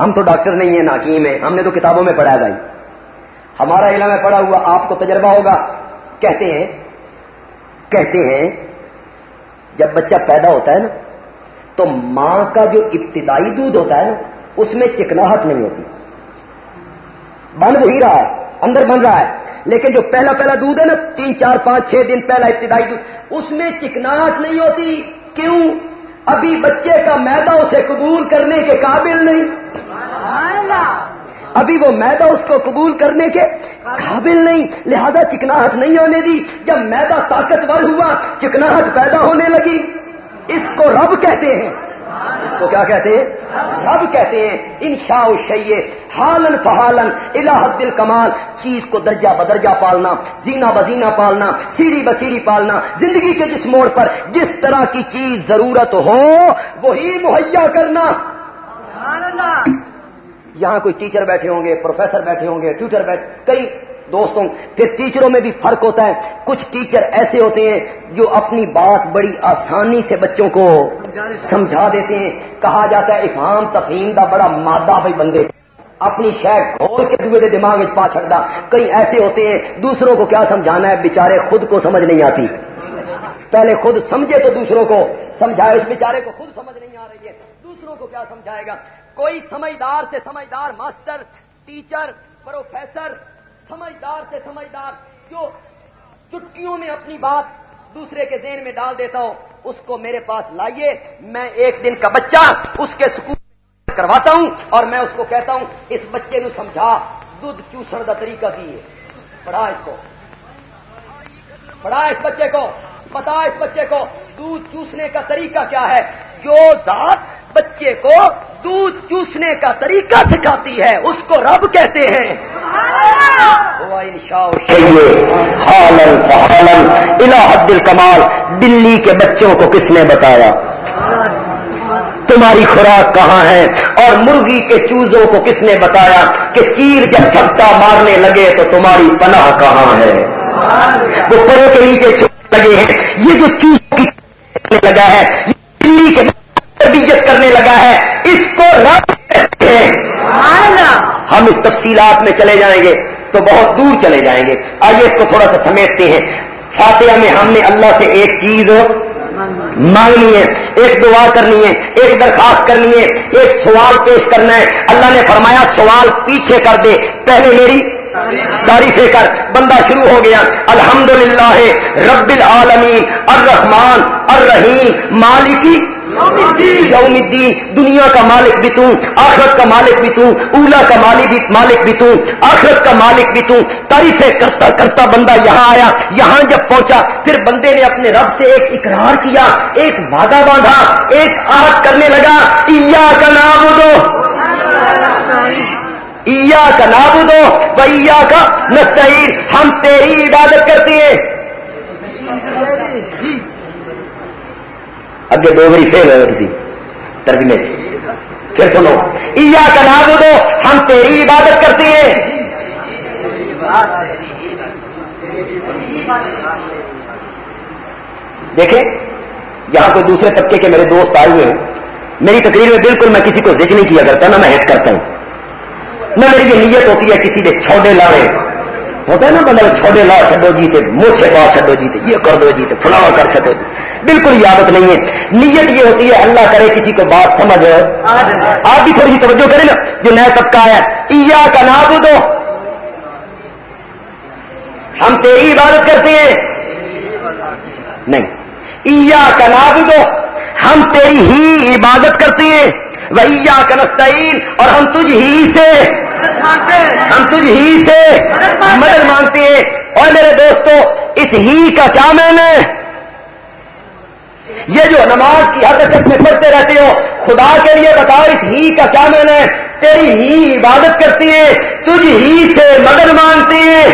ہم تو ڈاکٹر نہیں ہیں نہ حکیم ہیں۔ ہم نے تو کتابوں میں پڑھا ہے بھائی۔ ہمارا علم میں پڑا ہوا آپ کو تجربہ ہوگا۔ کہتے ہیں کہتے ہیں، جب بچہ پیدا ہوتا ہے نا، تو ماں کا جو ابتدائی دودھ ہوتا ہے نا، اس میں چکناہٹ نہیں ہوتی۔ بن وہی رہا ہے، اندر بن رہا ہے۔ لیکن جو پہلا پہلا دودھ ہے نا، تین، چار، پانچ، چھ دن پہلا ابتدائی دودھ، اس میں چکناہٹ نہیں ہوتی۔ کیوں؟ ابھی بچے کا میدا اسے قبول کرنے کے قابل نہیں۔ ابھی وہ میدا اس کو قبول کرنے کے قابل نہیں۔ لہذا چکناہٹ نہیں ہونے دی۔ جب میدا طاقتور ہوا چکناہٹ پیدا ہونے لگی۔ اس کو رب کہتے ہیں۔ اس کو کیا کہتے ہیں؟ رب کہتے ہیں ان شاء شیے ہالن فہالن الہ دل کمال چیز کو درجہ بدرجہ پالنا زینا بزینا پالنا سیڑھی بسیڑھی پالنا زندگی کے جس موڑ پر جس طرح کی چیز ضرورت ہو وہی مہیا کرنا۔ یہاں کوئی ٹیچر بیٹھے ہوں گے پروفیسر بیٹھے ہوں گے ٹیوٹر بیٹھے کئی دوستوں، پھر ٹیچروں میں بھی فرق ہوتا ہے۔ کچھ ٹیچر ایسے ہوتے ہیں جو اپنی بات بڑی آسانی سے بچوں کو سمجھا دیتے ہیں۔ کہا جاتا ہے افہام تفہیم دا بڑا مادہ بھائی بندے۔ اپنی شہ کھول کے دوے دماغ میں پا چھڑتا کئی ایسے ہوتے ہیں، دوسروں کو کیا سمجھانا ہے؟ بےچارے خود کو سمجھ نہیں آتی۔ پہلے خود سمجھے تو دوسروں کو سمجھائے، اس بیچارے کو خود سمجھ نہیں آ رہی ہے۔ دوسروں کو کیا سمجھائے گا؟ کوئی سمجھدار سے سمجھدار ماسٹر ٹیچر پروفیسر سمجھدار سے سمجھدار جو چٹکیوں میں اپنی بات دوسرے کے ذہن میں ڈال دیتا ہوں اس کو میرے پاس لائیے، میں ایک دن کا بچہ اس کے سکول کرواتا ہوں اور میں اس کو کہتا ہوں، اس بچے نو سمجھا، دودھ چوسن کا طریقہ کی ہے؟ پڑھا اس کو۔ پڑھا اس بچے کو۔ پتا اس بچے کو، دودھ چوسنے کا طریقہ کیا ہے؟ جو ذات بچے کو دودھ چوسنے کا طریقہ سکھاتی ہے، اس کو رب کہتے ہیں۔ حد کمال دلی کے بچوں کو کس نے بتایا؟ تمہاری خوراک کہاں ہے؟ اور مرغی کے چوزوں کو کس نے بتایا کہ چیر جب چھپتا مارنے لگے تو تمہاری پناہ کہاں ہے؟ وہ پروں کے نیچے چھپ لگے ہیں۔ یہ جو چوزوں کی لگا ہے دلی کے تربیت کرنے لگا ہے۔ اس کو ہم اس تفصیلات میں چلے جائیں گے تو بہت دور چلے جائیں گے۔ آئیے اس کو تھوڑا سا سمیٹتے ہیں۔ فاتحہ میں ہم نے اللہ سے ایک چیز مانگنی ہے ایک دعا کرنی ہے ایک درخواست کرنی ہے ایک سوال پیش کرنا ہے۔ اللہ نے فرمایا سوال پیچھے کر دے پہلے میری تعریفیں کر۔ بندہ شروع ہو گیا الحمد للہ رب العالمین الرحمان الرحیم مالکی یوم الدین دنیا کا مالک بھی تو، آخرت کا مالک بھی تو، اولا کا مالک بھی مالک بھی تو، آخرت کا مالک بھی تو۔ تعریفیں کرتا کرتا بندہ یہاں آیا، یہاں جب پہنچا، پھر بندے نے اپنے رب سے ایک اقرار کیا، ایک وعدہ باندھا، ایک آہت کرنے لگا ایا کا نام دو ایا کا ناب دو بیا کا نستعین. ہم تیری عبادت کرتے ہیں. اگے دو بری فیل ہوئے تھی ترجمے پھر سنو ایا کا نام دو ہم تیری عبادت کرتے ہیں دیکھیں یہاں کوئی دوسرے طبقے کے میرے دوست آئے ہوئے ہیں میری تقریر میں بالکل میں کسی کو زج نہیں کیا کرتا نہ میں ہٹ کرتا ہوں نہ میری یہ نیت ہوتی ہے کسی نے چھوڑے لاڑے ہوتا ہے نا بندہ چھوڑے لا چڈو جیتے موچے پا چڈو جیتے یہ کر دو جیتے فلاں کر چڈو جی۔ بالکل عادت نہیں ہے۔ نیت یہ ہوتی ہے، اللہ کرے کسی کو بات سمجھ۔ آپ بھی تھوڑی سی توجہ کریں نا، جو نیا طبقہ ہے۔ ایا کا ناب دو ہم تیری عبادت کرتے ہیں۔ نہیں۔ ایا کا ناب دو ہم تیری ہی عبادت کرتے ہیں۔ ویا کنستین اور ہم تجھ ہی سے ہم تجھ ہی سے مدد مانگتے ہیں۔ اور میرے دوستو، اس ہی کا کیا میں نے یہ جو نماز کی ہر رکعت میں پڑھتے رہتے ہو، خدا کے لیے بتاؤ، اس ہی کا کیا میں نے تیری ہی عبادت کرتی ہے تجھ ہی سے مدد مانگتی ہے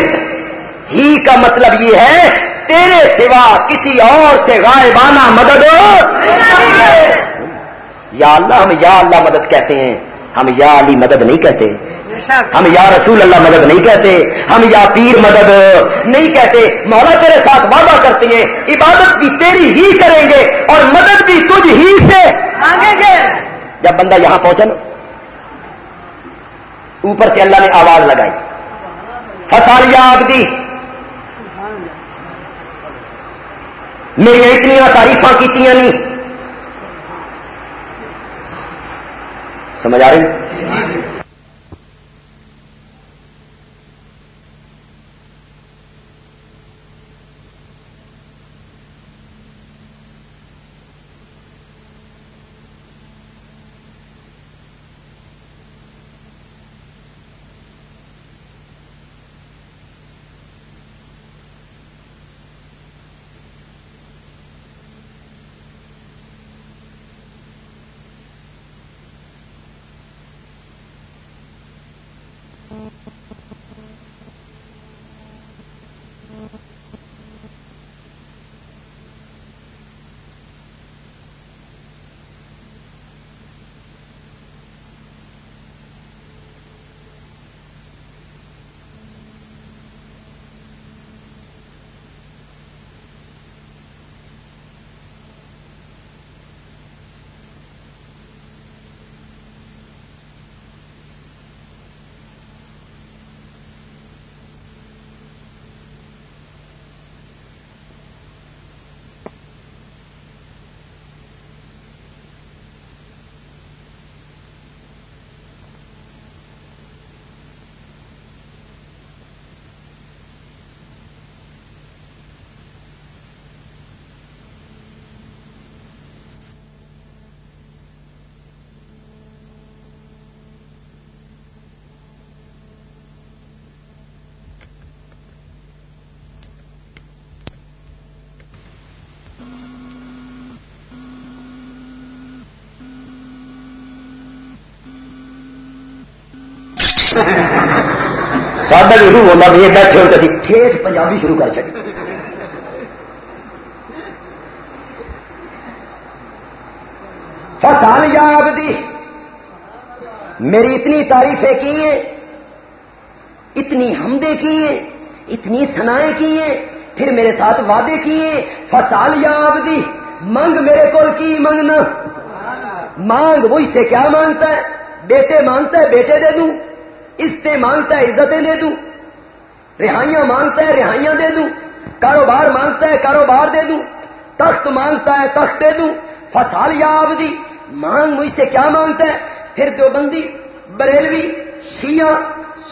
ہی کا مطلب یہ ہے، تیرے سوا کسی اور سے غائبانہ مدد۔ یا اللہ ہم یا اللہ مدد کہتے ہیں ہم یا علی مدد نہیں کہتے۔ ہم یا رسول اللہ مدد نہیں کہتے۔ ہم یا پیر مدد نہیں کہتے۔ مولا تیرے ساتھ وعدہ کرتے ہیں عبادت بھی تیری ہی کریں گے اور مدد بھی تجھ ہی سے۔ مانگیں گے۔ جب بندہ یہاں پہنچا نا اوپر سے اللہ نے آواز لگائی۔ فسالیا آبدی میری اتنی تعریفاں کی نہیں۔ سمجھ آ رہی؟ جی، جی۔ سادہ بھی روح ہوتا بھی بیٹھے ہو تو ٹھیک پنجابی شروع کر چکی فسان یا آبدی میری اتنی تعریفیں کی ہیں اتنی حمدے کیے اتنی سنائیں کیے پھر میرے ساتھ وعدے کیے فسال یا آبدی منگ میرے کول کی منگنا مانگ وہ اس سے کیا مانگتا ہے بیٹے مانگتا ہے بیٹے دے دوں استے مانگتا ہے عزتیں دے دوں، رہائیاں مانگتا ہے رہائیاں دے دوں، کاروبار مانگتا ہے کاروبار دے دوں، تخت مانگتا ہے تخت دے دوں فسال یا آبدی مانگ مجھ سے کیا مانگتا ہے؟ پھر دیوبندی، بریلوی، شیعہ،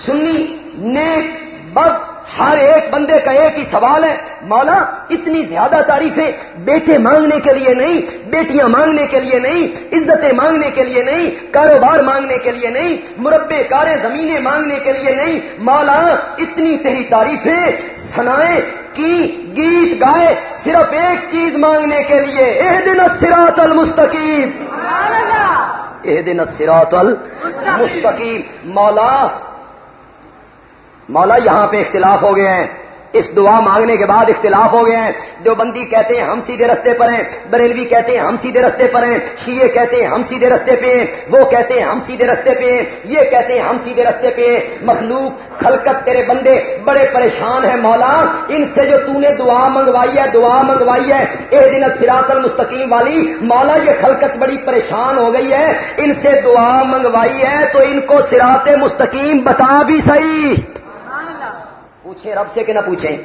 سنی، نیک، بد ہر ایک بندے کا ایک ہی سوال ہے مولا اتنی زیادہ تعریفیں بیٹے مانگنے کے لیے نہیں بیٹیاں مانگنے کے لیے نہیں عزتیں مانگنے کے لیے نہیں کاروبار مانگنے کے لیے نہیں مربے کارے زمینیں مانگنے کے لیے نہیں۔ مولا اتنی تیری تعریفیں سنائے کی گیت گائے صرف ایک چیز مانگنے کے لیے اح دن سراط المستقیم۔ اح دن سراط المستقیم۔ مولا مولا یہاں پہ اختلاف ہو گئے ہیں۔ اس دعا مانگنے کے بعد اختلاف ہو گئے ہیں۔ دیوبندی کہتے ہیں ہم سیدھے رستے پر ہیں۔ بریلوی کہتے ہیں ہم سیدھے رستے پر ہیں۔ شیعہ کہتے ہیں ہم سیدھے رستے پہ ہیں۔ وہ کہتے ہیں ہم سیدھے رستے پہ ہیں۔ یہ کہتے ہیں ہم سیدھے رستے پہ ہیں۔ مخلوق، خلقت تیرے بندے بڑے پریشان ہیں مولا۔ ان سے جو تو نے دعا منگوائی ہے، دعا منگوائی ہے، اے دن سراط المستقیم والی، مولا یہ خلقت بڑی پریشان ہو گئی ہے۔ ان سے دعا منگوائی ہے تو ان کو سراط مستقیم بتا بھی صحیح۔ پوچھیں رب سے کہ نہ پوچھیں۔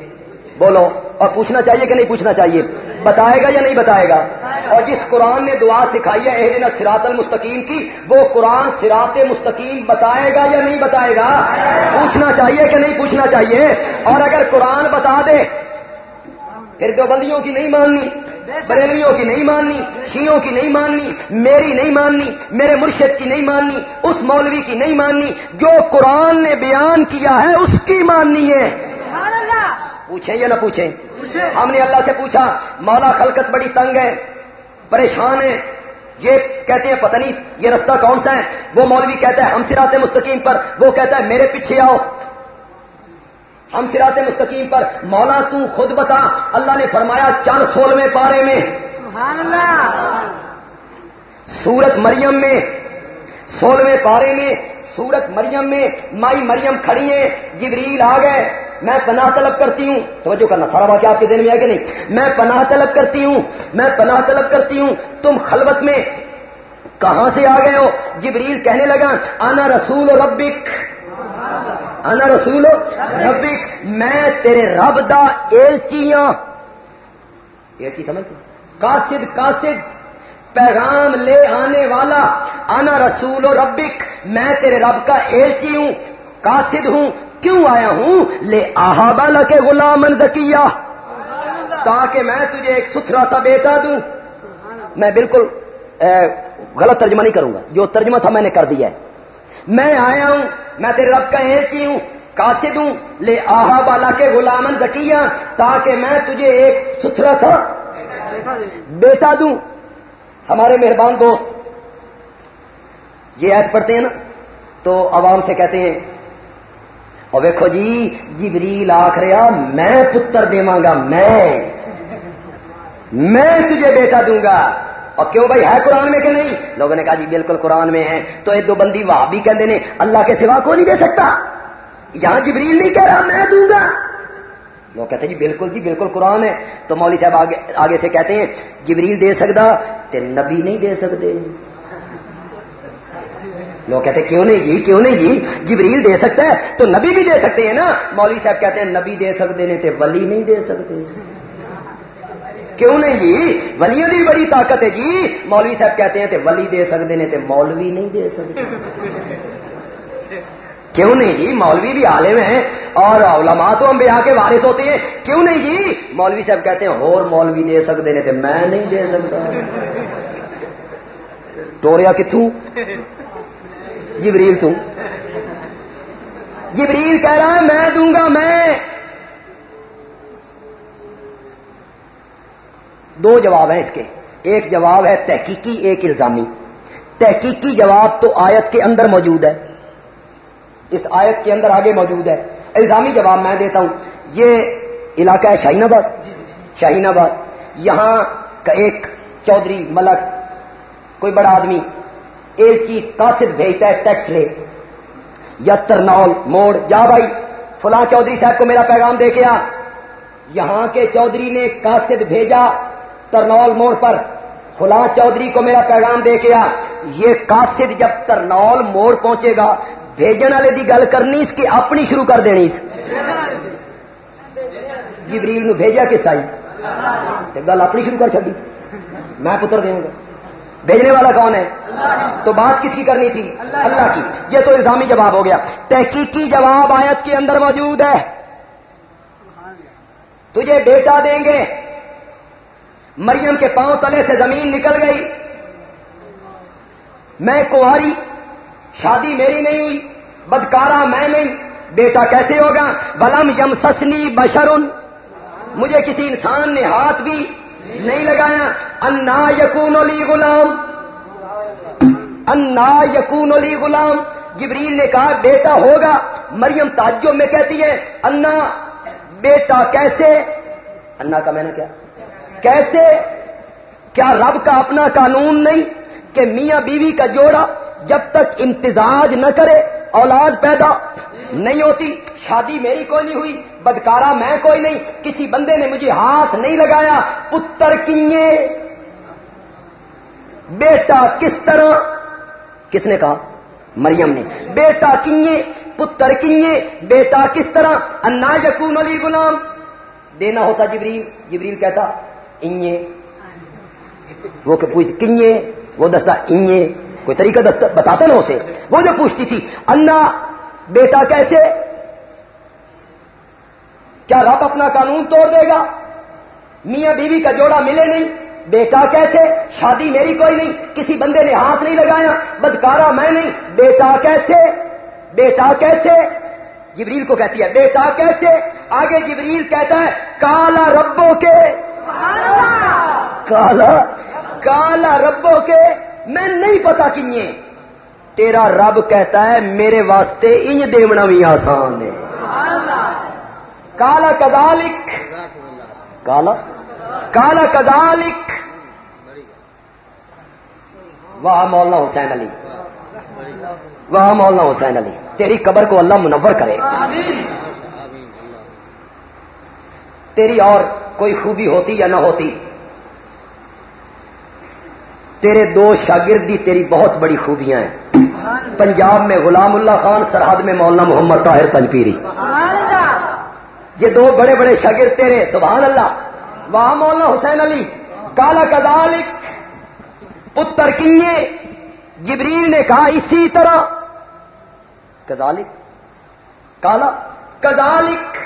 بولو، اور پوچھنا چاہیے کہ نہیں پوچھنا چاہیے؟ بتائے گا یا نہیں بتائے گا؟ اور جس قرآن نے دعا سکھائی ہے دن سراط المستقیم کی، وہ قرآن سراط مستقیم بتائے گا یا نہیں بتائے گا؟ پوچھنا چاہیے کہ نہیں پوچھنا چاہیے؟ اور اگر قرآن بتا دے پھر دو بندیوں کی نہیں ماننی بریلویوں کی نہیں ماننی شیوں کی نہیں ماننی میری نہیں ماننی میرے مرشد کی نہیں ماننی اس مولوی کی نہیں ماننی جو قرآن نے بیان کیا ہے اس کی ماننی ہے۔ پوچھیں یا نہ پوچھیں؟ ہم نے اللہ سے پوچھا مولا خلقت بڑی تنگ ہے پریشان ہے یہ کہتے ہیں پتہ نہیں یہ رستہ کون سا ہے؟ وہ مولوی کہتا ہے ہم سراتے مستقیم پر وہ کہتا ہے میرے پیچھے آؤ۔ ہم سراط مستقیم پر مولا تو خود بتا اللہ نے فرمایا چار سولہویں پارے میں۔ سبحان اللہ سورت مریم میں سولہویں پارے میں سورت مریم میں مائی مریم کھڑی ہے جبریل آ گئے۔ میں پناہ طلب کرتی ہوں۔ توجہ کرنا سارا واقعہ آپ کے دن میں آ کہ نہیں؟ میں پناہ طلب کرتی ہوں میں پناہ طلب کرتی ہوں۔ تم خلوت میں کہاں سے آ گئے ہو؟ جبریل کہنے لگا آنا رسول ربک۔ انا رسول ربک، میں تیرے رب دا ایلچیاں ایلچی سمجھ قاصد قاصد، پیغام لے آنے والا۔ انا رسول ربک، میں تیرے رب کا ایلچی ہوں، قاصد ہوں۔ کیوں آیا ہوں؟ لے آہا کے غلام زکیہ۔ تاکہ میں تجھے ایک ستھرا سا بیٹا دوں۔ میں بالکل غلط ترجمہ نہیں کروں گا۔ جو ترجمہ تھا میں نے کر دیا ہے۔ میں آیا ہوں، میں تیرے رب کا ایچی ہوں کاسد ہوں، لے آہا بالا کے غلامن زکیہ، تاکہ میں تجھے ایک ستھرا سا بیٹا دوں۔ ہمارے مہربان دوست، یہ ایت پڑھتے ہیں نا، تو عوام سے کہتے ہیں، اور ویکو جی جبریل آخ رہا، میں پتر گا، میں میں تجھے بیٹا دوں گا۔ اور کیوں بھائی ہے قرآن میں کہ نہیں؟ لوگوں نے کہا جی بالکل قرآن میں ہے۔ تو ایک دو بندی وہاں بھی کہتے ہیں اللہ کے سوا کو نہیں دے سکتا۔ یہاں جبریل نہیں کہہ رہا، میں دوں گا۔ لوگ کہتے جی بالکل جی بالکل قرآن ہے۔ تو مولوی صاحب آگے آگے سے کہتے ہیں، جبریل دے سکتا تو نبی نہیں دے سکتے لوگ کہتے ہیں، کیوں نہیں جی؟ کیوں نہیں جی؟ جبریل دے سکتا ہے تو نبی بھی دے سکتے ہیں نا۔ مولوی صاحب کہتے ہیں، نبی دے سکتے ہیں تو ولی نہیں دے سکتے۔ کیوں نہیں جی؟ ولیوں کی بڑی طاقت ہے جی۔ مولوی صاحب کہتے ہیں ولی دے سکتے ہیں مولوی نہیں دے سکتے کیوں نہیں جی؟ مولوی بھی عالم ہیں اور علماء تو ہم کے وارث ہوتے ہیں۔ کیوں نہیں جی؟ مولوی صاحب کہتے ہیں اور مولوی دے سکتے ہیں میں نہیں دے سکتا۔ ٹوریا کتوں جبریل توں جبریل کہہ رہا ہے، میں دوں گا، میں۔ دو جواب ہیں اس کے۔ ایک جواب ہے تحقیقی ایک الزامی۔ تحقیقی جواب تو آیت کے اندر موجود ہے۔ اس آیت کے اندر آگے موجود ہے۔ الزامی جواب میں دیتا ہوں۔ یہ علاقہ ہے شاہین آباد شاہین آباد یہاں کا ایک چودھری ملک کوئی بڑا آدمی ایک چیز قاصد بھیجتا ہے ٹیکس لے۔ یا ترنول موڑ جا بھائی فلاں چودھری صاحب کو میرا پیغام دے کے آ۔ یہاں کے چودھری نے قاصد بھیجا۔ ترنول موڑ پر۔ فلاں چودھری کو میرا پیغام دے کے آ۔ یہ قاصد جب ترنول موڑ پہنچے گا، بھیجن والے کی گل کرنی اس کی اپنی شروع کر دینی اس۔ جبریل نو بھیجا کس آئی گل اپنی شروع کر چڑی میں پتر دوں گا بھیجنے والا کون ہے؟ تو بات کس کی کرنی تھی؟ اللہ کی۔ یہ تو الزامی جواب ہو گیا۔ تحقیقی جواب آیت کے اندر موجود ہے۔ تجھے بیٹا دیں گے۔ مریم کے پاؤں تلے سے زمین نکل گئی۔ میں کاری شادی میری نہیں ہوئی بدکارا میں نہیں۔ بیٹا کیسے ہوگا؟ بلم یم سسنی بشرن۔ مجھے کسی انسان نے ہاتھ بھی نہیں لگایا۔ انا یقون علی غلام۔ انا یقون علی غلام۔ جبریل نے کہا، بیٹا ہوگا۔ مریم تعجب میں کہتی ہے، انا، بیٹا کیسے؟ انا کا میں نے کیا؟ کیسے؟ کیا رب کا اپنا قانون نہیں کہ میاں بیوی کا جوڑا جب تک امتزاج نہ کرے، اولاد پیدا نہیں ہوتی، شادی میری کوئی نہیں ہوئی، بدکارا میں کوئی نہیں، کسی بندے نے مجھے ہاتھ نہیں لگایا، پتر کنye بیٹا کس طرح؟ کس نے کہا؟ مریم نے۔ بیٹا کنye پتر کنye بیٹا کس طرح؟ انا یقون علی غلام۔ دینا ہوتا جبریل جبریل کہتا انye وہ کہ پوچھ کنye وہ دستا انye کوئی طریقہ دست بتاتا نا اسے۔ وہ جو پوچھتی تھی انا بیٹا کیسے؟ کیا رب اپنا قانون توڑ دے گا؟ میاں بیوی کا جوڑا ملے نہیں۔ بیٹا کیسے؟ شادی میری کوئی نہیں۔ کسی بندے نے ہاتھ نہیں لگایا۔ بدکارا میں نہیں۔ بیٹا کیسے؟ بیٹا کیسے؟ جبریل کو کہتی ہے، بیٹا، کیسے؟ آگے جبریل کہتا ہے، کالا ربوں کے کالا؟ کالا ربوں کے؟ میں نہیں پتا کنیے. تیرا رب کہتا ہے، میرے واسطے انج دیونا بھی آسان ہے. کالا کدالک کالا؟ کالا کدالک واہ مولانا حسین علی. واہ مولانا حسین علی. تیری قبر کو اللہ منور کرے۔ تیری اور کوئی خوبی ہوتی یا نہ ہوتی تیرے دو شاگردی تیری بہت بڑی خوبیاں ہیں۔ پنجاب میں غلام اللہ خان سرحد میں مولانا محمد طاہر پنجپیری یہ دو بڑے بڑے شاگرد تیرے سبحان اللہ۔ وہاں مولانا حسین علی۔ کالا کدالک پتر کنیے۔ جبریل نے کہا اسی طرح کزالک کالا کدالک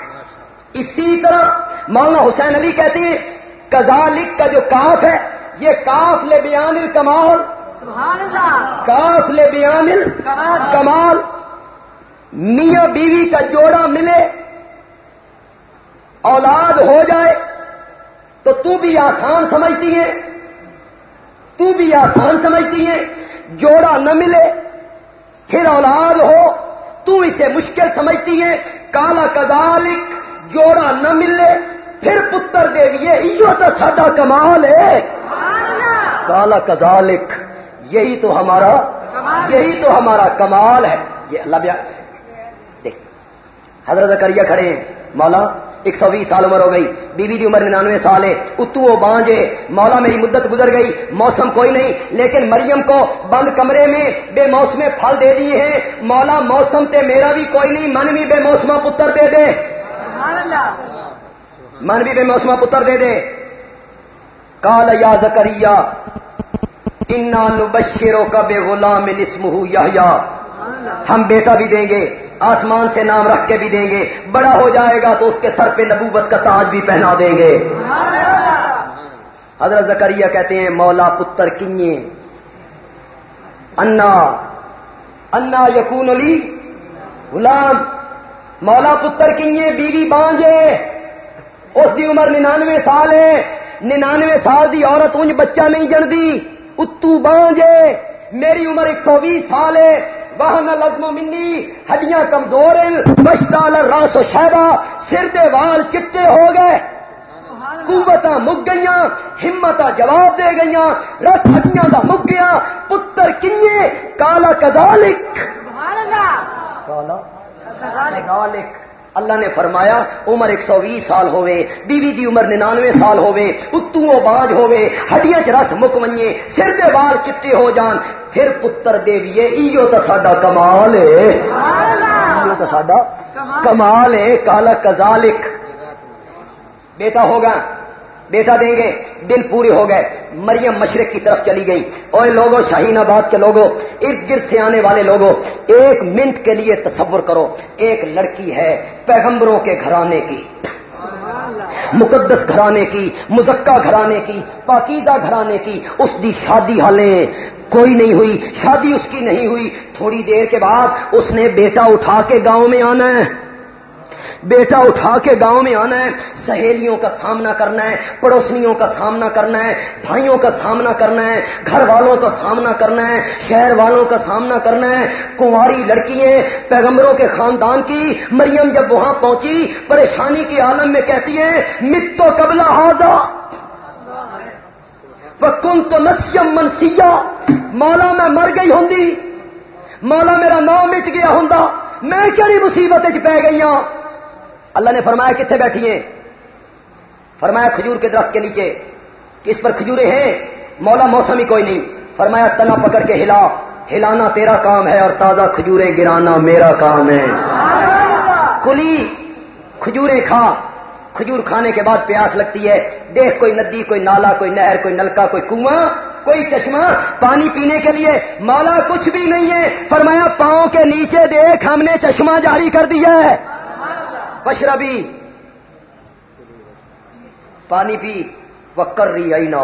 اسی طرح مولانا حسین علی کہتے ہیں کزالک کا جو کاف ہے یہ کاف لے بیان کمال. کاف لے بیان کمال. میاں بیوی کا جوڑا ملے اولاد ہو جائے تو تو بھی آسان سمجھتی ہے تو بھی آسان سمجھتی ہے جوڑا نہ ملے پھر اولاد ہو تو اسے مشکل سمجھتی ہے کالا کدالک جوڑا نہ ملے۔ پھر پتر دیویے یہ تو ساڈا کمال ہے۔ کالا کزالک یہی تو ہمارا، یہی تو ہمارا کمال ہے۔ یہ اللہ دیکھ، حضرت کریا کھڑے ہیں۔ مولا ایک سو بیس سال عمر ہو گئی۔ بیوی کی عمر ننانوے سال ہے۔ اتو وہ بانجے مولا میری مدت گزر گئی۔ موسم کوئی نہیں۔ لیکن مریم کو بند کمرے میں بے موسم پھل دے دیے ہیں۔ مولا موسم تے میرا بھی کوئی نہیں۔ من بھی بے موسما پتر دے دے۔ من بھی بے موسما پتر دے دے۔ کال یا زکریہ انا نبشروں کا بے غلام نسم یا ہم بیٹا بھی دیں گے۔ آسمان سے نام رکھ کے بھی دیں گے۔ بڑا ہو جائے گا تو اس کے سر پہ نبوت کا تاج بھی پہنا دیں گے۔ حضرت زکریہ کہتے ہیں، مولا پتر کنیے۔ انا انا یقون علی غلام۔ مولا پتر کنیے، بیوی بانجے۔ اس دی عمر ننانوے سال ہے۔ ننانوے سال دی عورت انج بچہ نہیں جنتی۔ اتو بانجے۔ میری عمر ایک سو بیس سال ہے۔ وہ نہ لزم منی ہڈیاں کمزور مشتال راس و شہبا سر دے وال چٹے ہو گئے۔ قوت مک گئی ہمت جواب دے گئی رس ہڈیاں دا مک گیا پتر کنجے کالا کزالک کالا کزالک اللہ نے فرمایا عمر ایک سو بیس سال ہوئے بیوی دی عمر ننانوے سال ہوئے اتو باج ہوئے ہڈیاں چ رس مک منجے سر دے بال چٹے ہو جان پھر پتر دیویے ایو تو ساڈا کمال ہے۔ ایو تو ساڈا کمال۔ ہے کالا کزالک بیٹا ہوگا۔ بیٹا دیں گے دن پورے ہو گئے، مریم مشرق کی طرف چلی گئی۔ اور لوگوں شاہین آباد کے لوگوں ارد گرد سے آنے والے لوگوں ایک منٹ کے لیے تصور کرو، ایک لڑکی ہے پیغمبروں کے گھرانے کی، مقدس گھرانے کی، مزکہ گھرانے کی، پاکیزہ گھرانے کی، اس دی شادی حالیں کوئی نہیں ہوئی، شادی اس کی نہیں ہوئی۔ تھوڑی دیر کے بعد اس نے بیٹا اٹھا کے گاؤں میں آنا ہے۔ بیٹا اٹھا کے گاؤں میں آنا ہے، سہیلیوں کا سامنا کرنا ہے، پڑوسنیوں کا سامنا کرنا ہے، بھائیوں کا سامنا کرنا ہے، گھر والوں کا سامنا کرنا ہے، شہر والوں کا سامنا کرنا ہے۔ کنواری لڑکیاں پیغمبروں کے خاندان کی، مریم جب وہاں پہنچی، پریشانی کی عالم میں کہتی ہے مت تو قبلہ حاضا کن تو نسیم منسیا۔ مولا میں مر گئی ہوں مولا میرا نام مٹ گیا ہوں میں کہڑی مصیبت پی گئی ہوں اللہ نے فرمایا کتنے بیٹھی ہیں؟ فرمایا کھجور کے درخت کے نیچے۔ کس پر کھجورے ہیں؟ مولا موسم ہی کوئی نہیں۔ فرمایا تنا پکڑ کے ہلا۔ ہلانا تیرا کام ہے اور تازہ کھجورے گرانا میرا کام ہے۔ کلی کھجورے کھا۔ کھجور کھانے کے بعد پیاس لگتی ہے۔ دیکھ کوئی ندی کوئی نالا کوئی نہر کوئی نلکا کوئی کنواں کوئی چشمہ۔ پانی پینے کے لیے مولا کچھ بھی نہیں ہے۔ فرمایا پاؤں کے نیچے دیکھ ہم نے چشمہ جاری کر دیا ہے۔ پشربی پانی پی. وکر رہی آئی نا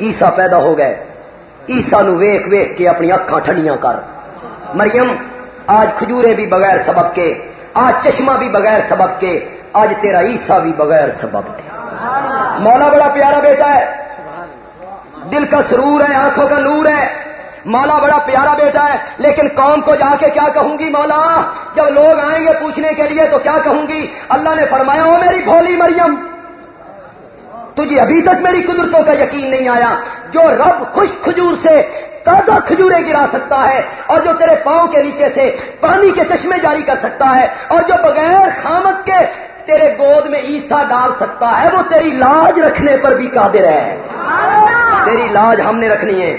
عیسا پیدا ہو گئے. عیسا نو ویخ ویخ کے اپنی اکھان ٹھنڈیاں کر. مریم، آج کھجورے بھی بغیر سبب کے، آج چشمہ بھی بغیر سبب کے، آج تیرا عیسا بھی بغیر سبب کے. مولا بڑا پیارا بیٹا ہے. دل کا سرور ہے، آنکھوں کا نور ہے. مولا بڑا پیارا بیٹا ہے لیکن قوم کو جا کے کیا کہوں گی مولا؟ جب لوگ آئیں گے پوچھنے کے لیے تو کیا کہوں گی؟ اللہ نے فرمایا ہو میری بھولی مریم تجھے ابھی تک میری قدرتوں کا یقین نہیں آیا۔ جو رب خوش کھجور سے تازہ کھجورے گرا سکتا ہے اور جو تیرے پاؤں کے نیچے سے پانی کے چشمے جاری کر سکتا ہے اور جو بغیر خامت کے تیرے گود میں عیسا ڈال سکتا ہے وہ تیری لاج رکھنے پر بھی قادر ہے۔ تیری لاج ہم نے رکھنی ہے۔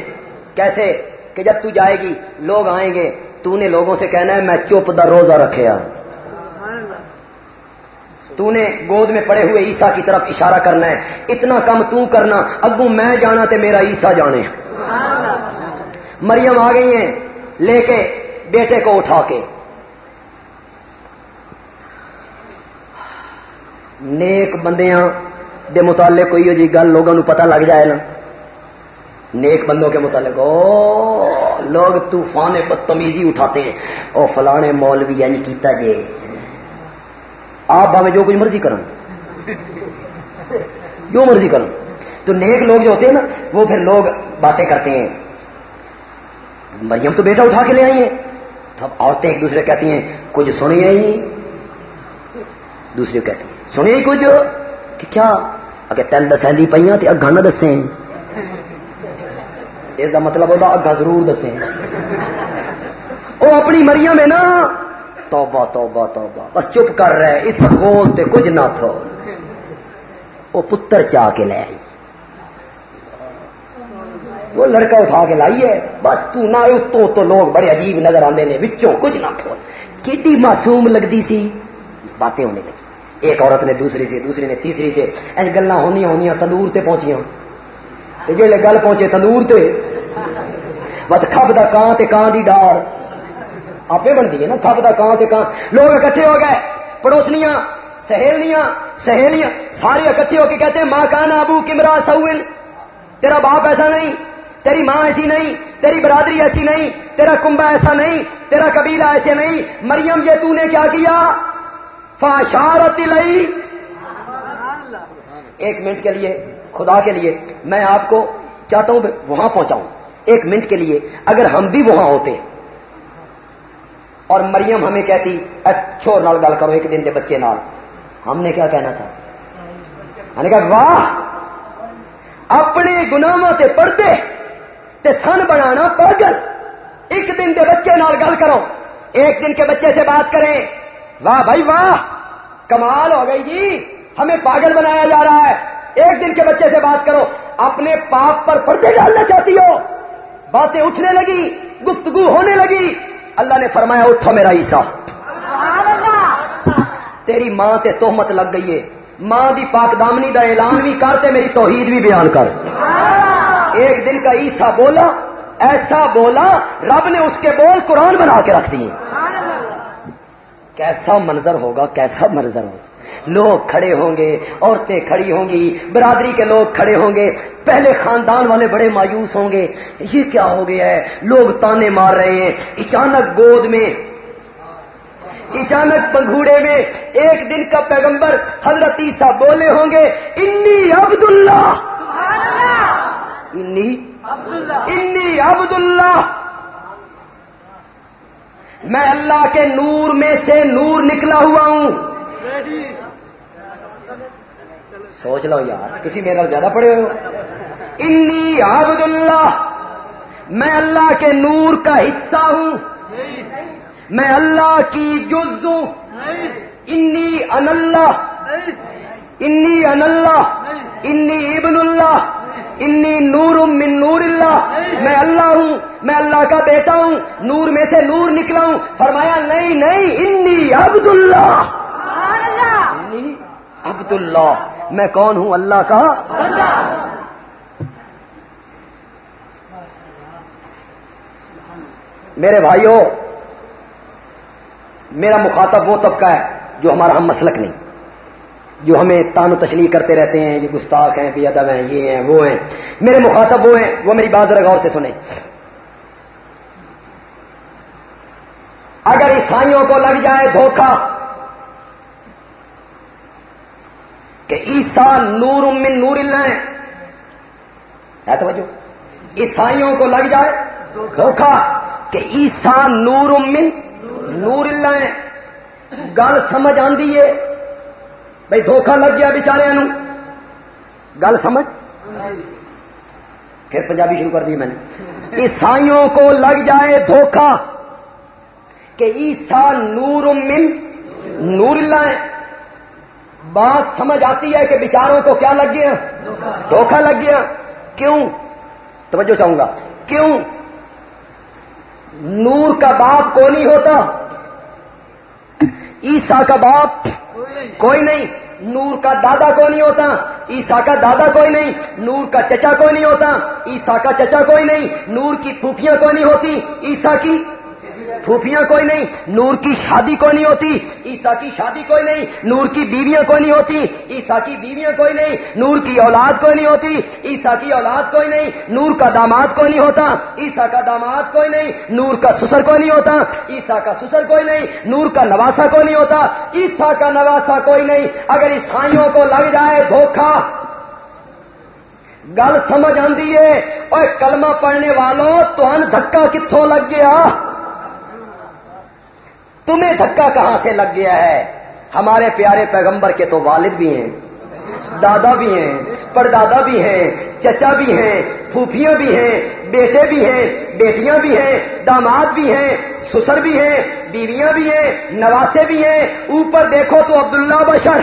کیسے؟ کہ جب تو جائے گی، لوگ آئیں گے، تو نے لوگوں سے کہنا ہے، میں چپ دا روزہ رکھے تو نے گود میں پڑے ہوئے عیسا کی طرف اشارہ کرنا ہے، اتنا کم تو کرنا اگو میں جانا تے میرا عیسا جانے۔ مریم آ گئی ہیں، لے کے بیٹے کو اٹھا کے۔ نیک بندیاں دے متعلق کوئی جی گل لوگوں پتہ لگ جائے نا۔ نیک بندوں کے متعلق۔ او، لوگ طوفان بدتمیزی اٹھاتے ہیں۔ او، فلانے مولوی یعنی کیتا جے آپ بھاوے جو کچھ مرضی کریں جو مرضی کریں تو نیک لوگ جو ہوتے ہیں نا، وہ پھر لوگ باتیں کرتے ہیں۔ مریم تو بیٹا اٹھا کے لے آئی ہیں۔ تب عورتیں ایک دوسرے کہتی ہیں، کچھ سنی آئی دوسرے کہتی ہیں، سنی کچھ کہ کیا؟ اگر تین دسیں دی پہ تو اگا نہ دسیں اس کا مطلب ہوتا اگا ضرور دسیں۔ وہ اپنی مریم ہے نا، توبہ توبہ توبہ۔ بس چپ کر رہے اس گول تے کچھ نہ تھو۔ وہ پتر چاہ کے لے آئی۔ وہ لڑکا اٹھا کے لائی ہے۔ بس تو نہ اتوں تو لوگ بڑے عجیب نظر آتے ہیں وچوں کچھ نہ تھو۔ کیڈی معصوم لگتی سی؟ باتیں ہونے لگی۔ ایک عورت نے دوسری سے، دوسری نے تیسری سے۔ ایج گلا ہونی ہونی تندور تے پہنچیاں۔ جی گل پہنچے تندور تے بس کھب دا کان تے کان دی ڈار آپ بنتی ہے نا کھب دا کان تے کان لوگ اکٹھے ہو گئے پڑوسنیاں سہیلیاں سہیلیاں ساری اکٹھے ہو کے کہتے ہیں ماں کان ابو کمرا سوئل تیرا باپ ایسا نہیں تیری ماں ایسی نہیں تیری برادری ایسی نہیں تیرا کنبا ایسا نہیں تیرا قبیلہ ایسے نہیں مریم یہ تو نے کیا کیا فاشارت لئی ایک منٹ کے لیے خدا کے لیے میں آپ کو چاہتا ہوں وہاں پہنچاؤں۔ ایک منٹ کے لیے، اگر ہم بھی وہاں ہوتے اور مریم ہمیں کہتی چھوڑ نال گل کرو، ایک دن کے بچے نال۔ ہم نے کیا کہنا تھا؟ ہم نے کہا، واہ! اپنے گناواں تے پڑھتے تے سن بنانا پاگل۔ ایک دن کے بچے نال گل کرو۔ ایک دن کے بچے سے بات کریں۔ واہ بھائی، واہ! کمال ہو گئی جی۔ ہمیں پاگل بنایا جا رہا ہے۔ ایک دن کے بچے سے بات کرو، اپنے پاپ پر پردے ڈالنا چاہتی ہو۔ باتیں اٹھنے لگی، گفتگو ہونے لگی۔ اللہ نے فرمایا، اٹھو میرا عیسا تیری ماں تے توہمت لگ گئی ہے۔ ماں دی پاک دامنی دا اعلان بھی کرتے میری توحید بھی بیان کر۔ ایک دن کا عیسا بولا، ایسا بولا، رب نے اس کے بول قرآن بنا کے رکھ دیے۔ کیسا منظر ہوگا، کیسا منظر ہوگا۔ لوگ کھڑے ہوں گے عورتیں کھڑی ہوں گی برادری کے لوگ کھڑے ہوں گے پہلے خاندان والے بڑے مایوس ہوں گے یہ کیا ہو گیا ہے؟ لوگ تانے مار رہے ہیں۔ اچانک گود میں اچانک پنگوڑے میں ایک دن کا پیغمبر حضرت عیسیٰ بولے ہوں گے انی عبداللہ! انی انی عبداللہ! میں اللہ کے نور میں سے نور نکلا ہوا ہوں۔ جی۔ سوچ لو یار کسی میرا زیادہ پڑے ہو۔ انی عبد اللہ میں اللہ کے نور کا حصہ ہوں۔ میں اللہ کی جز ہوں۔ انی ان اللہ انی ان اللہ انی ابن اللہ انی نور من نور اللہ۔ میں اللہ ہوں، میں اللہ کا بیٹا ہوں، نور میں سے نور نکلا ہوں۔ فرمایا، نہیں نہیں، انی عبد اللہ عبد اللہ میں کون ہوں؟ اللہ کا میرے بھائیوں میرا مخاطب وہ طبقہ ہے جو ہمارا ہم مسلک نہیں، جو ہمیں تان و تشریح کرتے رہتے ہیں، یہ گستاخ ہیں بھی ادب ہیں، یہ ہیں، وہ ہیں۔ میرے مخاطب وہ ہیں، وہ میری بات غور سے سنیں۔ اگر عیسائیوں کو لگ جائے دھوکہ کہ عیسا نور من نور اللہ ہے توجہ؟ عیسائیوں کو لگ جائے دھوکھا کہ عیسا نور من نور اللہ ہے گل سمجھ آندی ہے؟ بھائی دھوکھا لگ گیا بچارے گل سمجھ؟ پھر پنجابی شروع کر دی میں نے۔ عیسائیوں کو لگ جائے دھوکھا کہ عیسا نور من نور اللہ ہے بات سمجھ آتی ہے کہ بیچاروں کو کیا لگ گیا؟ دھوکھا لگ گیا۔ کیوں؟ توجہ چاہوں گا۔ کیوں؟ نور کا باپ کو نہیں ہوتا۔ عیسا کا باپ کوئی نہیں۔ نور کا دادا کوئی نہیں ہوتا۔ عیسا کا دادا کوئی نہیں۔ نور کا چچا کوئی نہیں ہوتا۔ عیسا کا چچا کوئی نہیں۔ نور کی پھوپیاں کوئی نہیں ہوتی۔ عیسا کی پھوپیاں کوئی نہیں، نور کی شادی کوئی نہیں ہوتی عیسا کی شادی کوئی نہیں، نور کی بیویاں کوئی نہیں ہوتی عیسا کی بیویاں کوئی نہیں، نور کی اولاد کوئی نہیں ہوتی عیسا کی اولاد کوئی نہیں، نور کا داماد کوئی نہیں ہوتا عیسا کا داماد کوئی نہیں، نور کا سسر کوئی نہیں ہوتا عیسا کا سسر کوئی نہیں، نور کا نواسا کوئی نہیں ہوتا عیسا کا نواسا کوئی نہیں، اگر عیسائیوں کو لگ جائے دھوکھا گل سمجھ آندی ہے اور کلمہ پڑھنے والوں تو ان دھکا کتوں لگ گیا؟ تمہیں دھکا کہاں سے لگ گیا ہے ہمارے پیارے پیغمبر کے تو والد بھی ہیں دادا بھی ہیں پردادا بھی ہیں چچا بھی ہیں پھوپھیاں بھی ہیں بیٹے بھی ہیں بیٹیاں بھی ہیں داماد بھی ہیں سسر بھی ہیں بیویاں بھی ہیں نواسے بھی ہیں اوپر دیکھو تو عبداللہ بشر